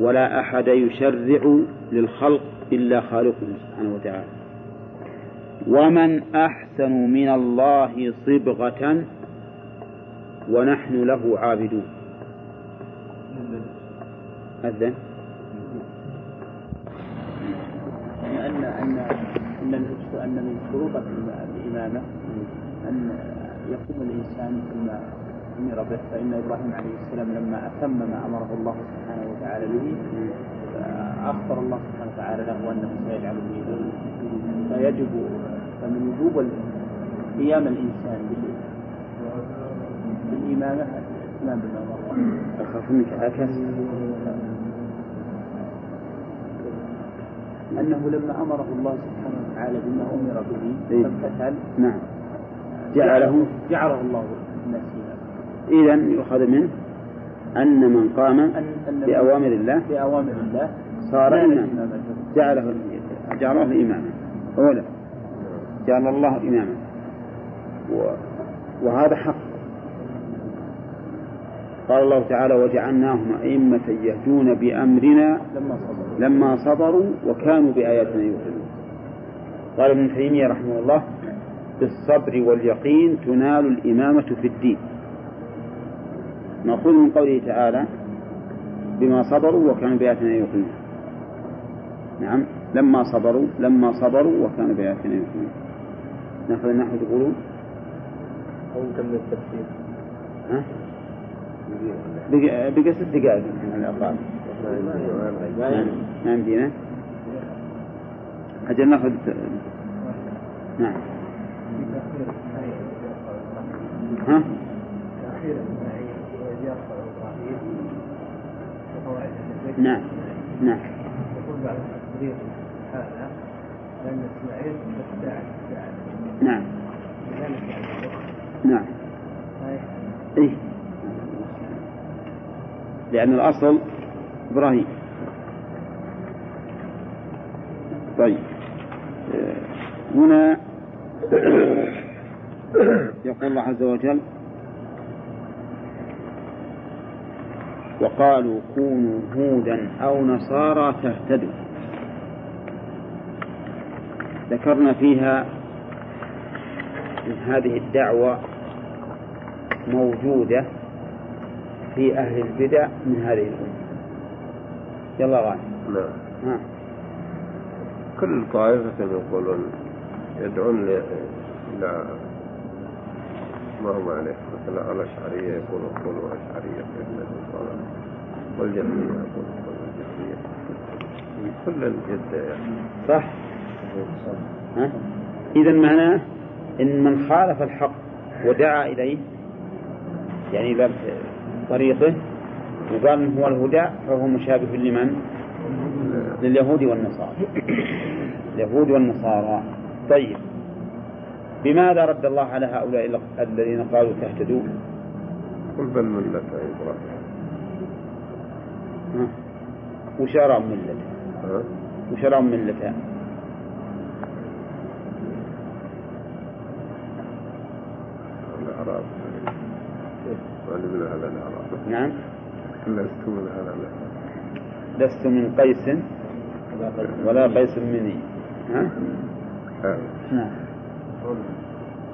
ولا أحد يشرع للخلق إلا خالقه سبحانه وتعالى. ومن أحسن من الله صبغة ونحن له عابدون. أذن. أن أن أن أن من شروط الإمامة أن يقوم الإنسان بما أمر به. فإن إبراهيم عليه السلام لما أتم ما أمره الله سبحانه وتعالى به أخبر الله سبحانه وتعالى له أنه سيجعل به فيجب فمن وجوب قيام الإنسان بالإمامة الإمام بما أمر أخاف منك عكس أنه لما أمره الله سبحانه وتعالى بما أمر به إيه. فامتثل نعم. جعله جعله الله نسيما إذا يؤخذ منه أن من قام أن- بأوامر الله بأوامر الله صار إماما. جعله جعله إماما. أولا جعل الله إماما. و... وهذا حق. قال الله تعالى وجعلناهم أئمة يهدون بأمرنا لما صبر لما صبروا وكانوا بآياتنا يوقنون. قال ابن تيمية رحمه الله بالصبر واليقين تنال الإمامة في الدين. مأخوذ من قوله تعالى بما صبروا وكانوا بآياتنا يوقنون. نعم لما صبروا لما صبروا وكانوا بآياتنا يوقنون. نأخذ النحو تقولون أو نكمل التفسير. ها؟ بقى, ست دقائق. من الأقرار نعم ما يمدينا أجل ناخذ نعم. ها؟ الذكر نعم. نعم. يقول بعد التقرير هذا لأن إسماعيل قد دعا دعا نعم لذلك يعني الوقت نعم صحيح إيه لأن الأصل إبراهيم. طيب. هنا يقول الله عز وجل وقالوا كونوا هودا أو نصارى تهتدوا ذكرنا فيها أن هذه الدعوة موجودة في أهل البدع من هذه الأمة. يلا غانم نعم. ها. كل طائفة يقولون يدعون إلى ما هم عليه. مثلا الأشعرية يقولون كونوا أشعرية والجهمية يقولون كونوا جهمية كل يدعي صح. ها. إذا معناه إن من خالف الحق ودعا إليه يعني إلى طريقه وقال هو الهدى فهو مشابه لمن؟ لليهود والنصارى اليهود والنصارى طيب بماذا رد الله على هؤلاء الذين قالوا تهتدوا؟ قل بل ملة إبراهيم؟ وشرع ملته؟ وشرع ملته الأعراب نعم. لست من الأعراب لست من قيس. ولا قيس مني. ها؟ آه. نعم.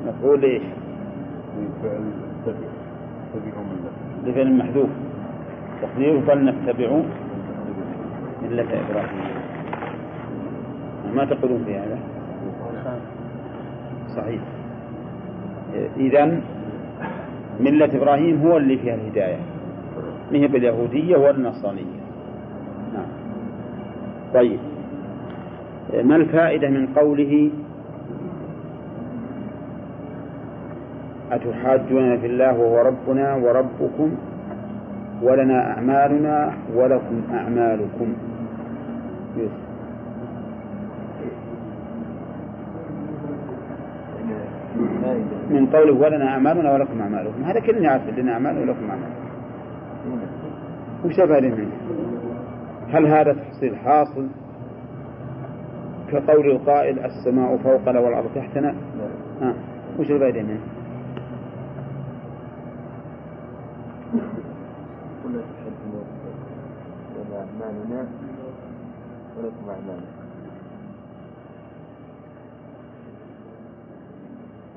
مفعول إيش؟ لفعل محذوف. تقديره فلنتبعوا ملة إبراهيم. ما تقولون في هذا؟ صحيح. إذا ملة إبراهيم هو اللي فيها الهداية. ما هي باليهودية والنصرانية. نعم. طيب. ما الفائدة من قوله أتحاجون في الله وهو ربنا وربكم ولنا أعمالنا ولكم أعمالكم؟ يوسف من قوله ولنا أعمالنا ولكم أعمالكم هذا كلنا يعرف لنا أعمال ولكم أعمال وش الفائدة منه؟ هل هذا تحصيل حاصل كقول القائل السماء فوقنا والأرض تحتنا ها وش الفائدة منه؟ لنا أعمالنا ولكم أعمالنا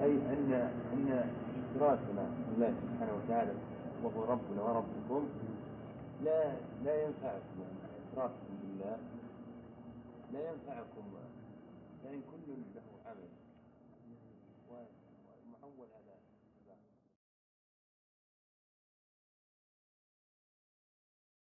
أي أن أن اشتراكنا بالله سبحانه وتعالى وهو ربنا وربكم لا لا ينفعكم اشتراككم بالله لا ينفعكم فإن كل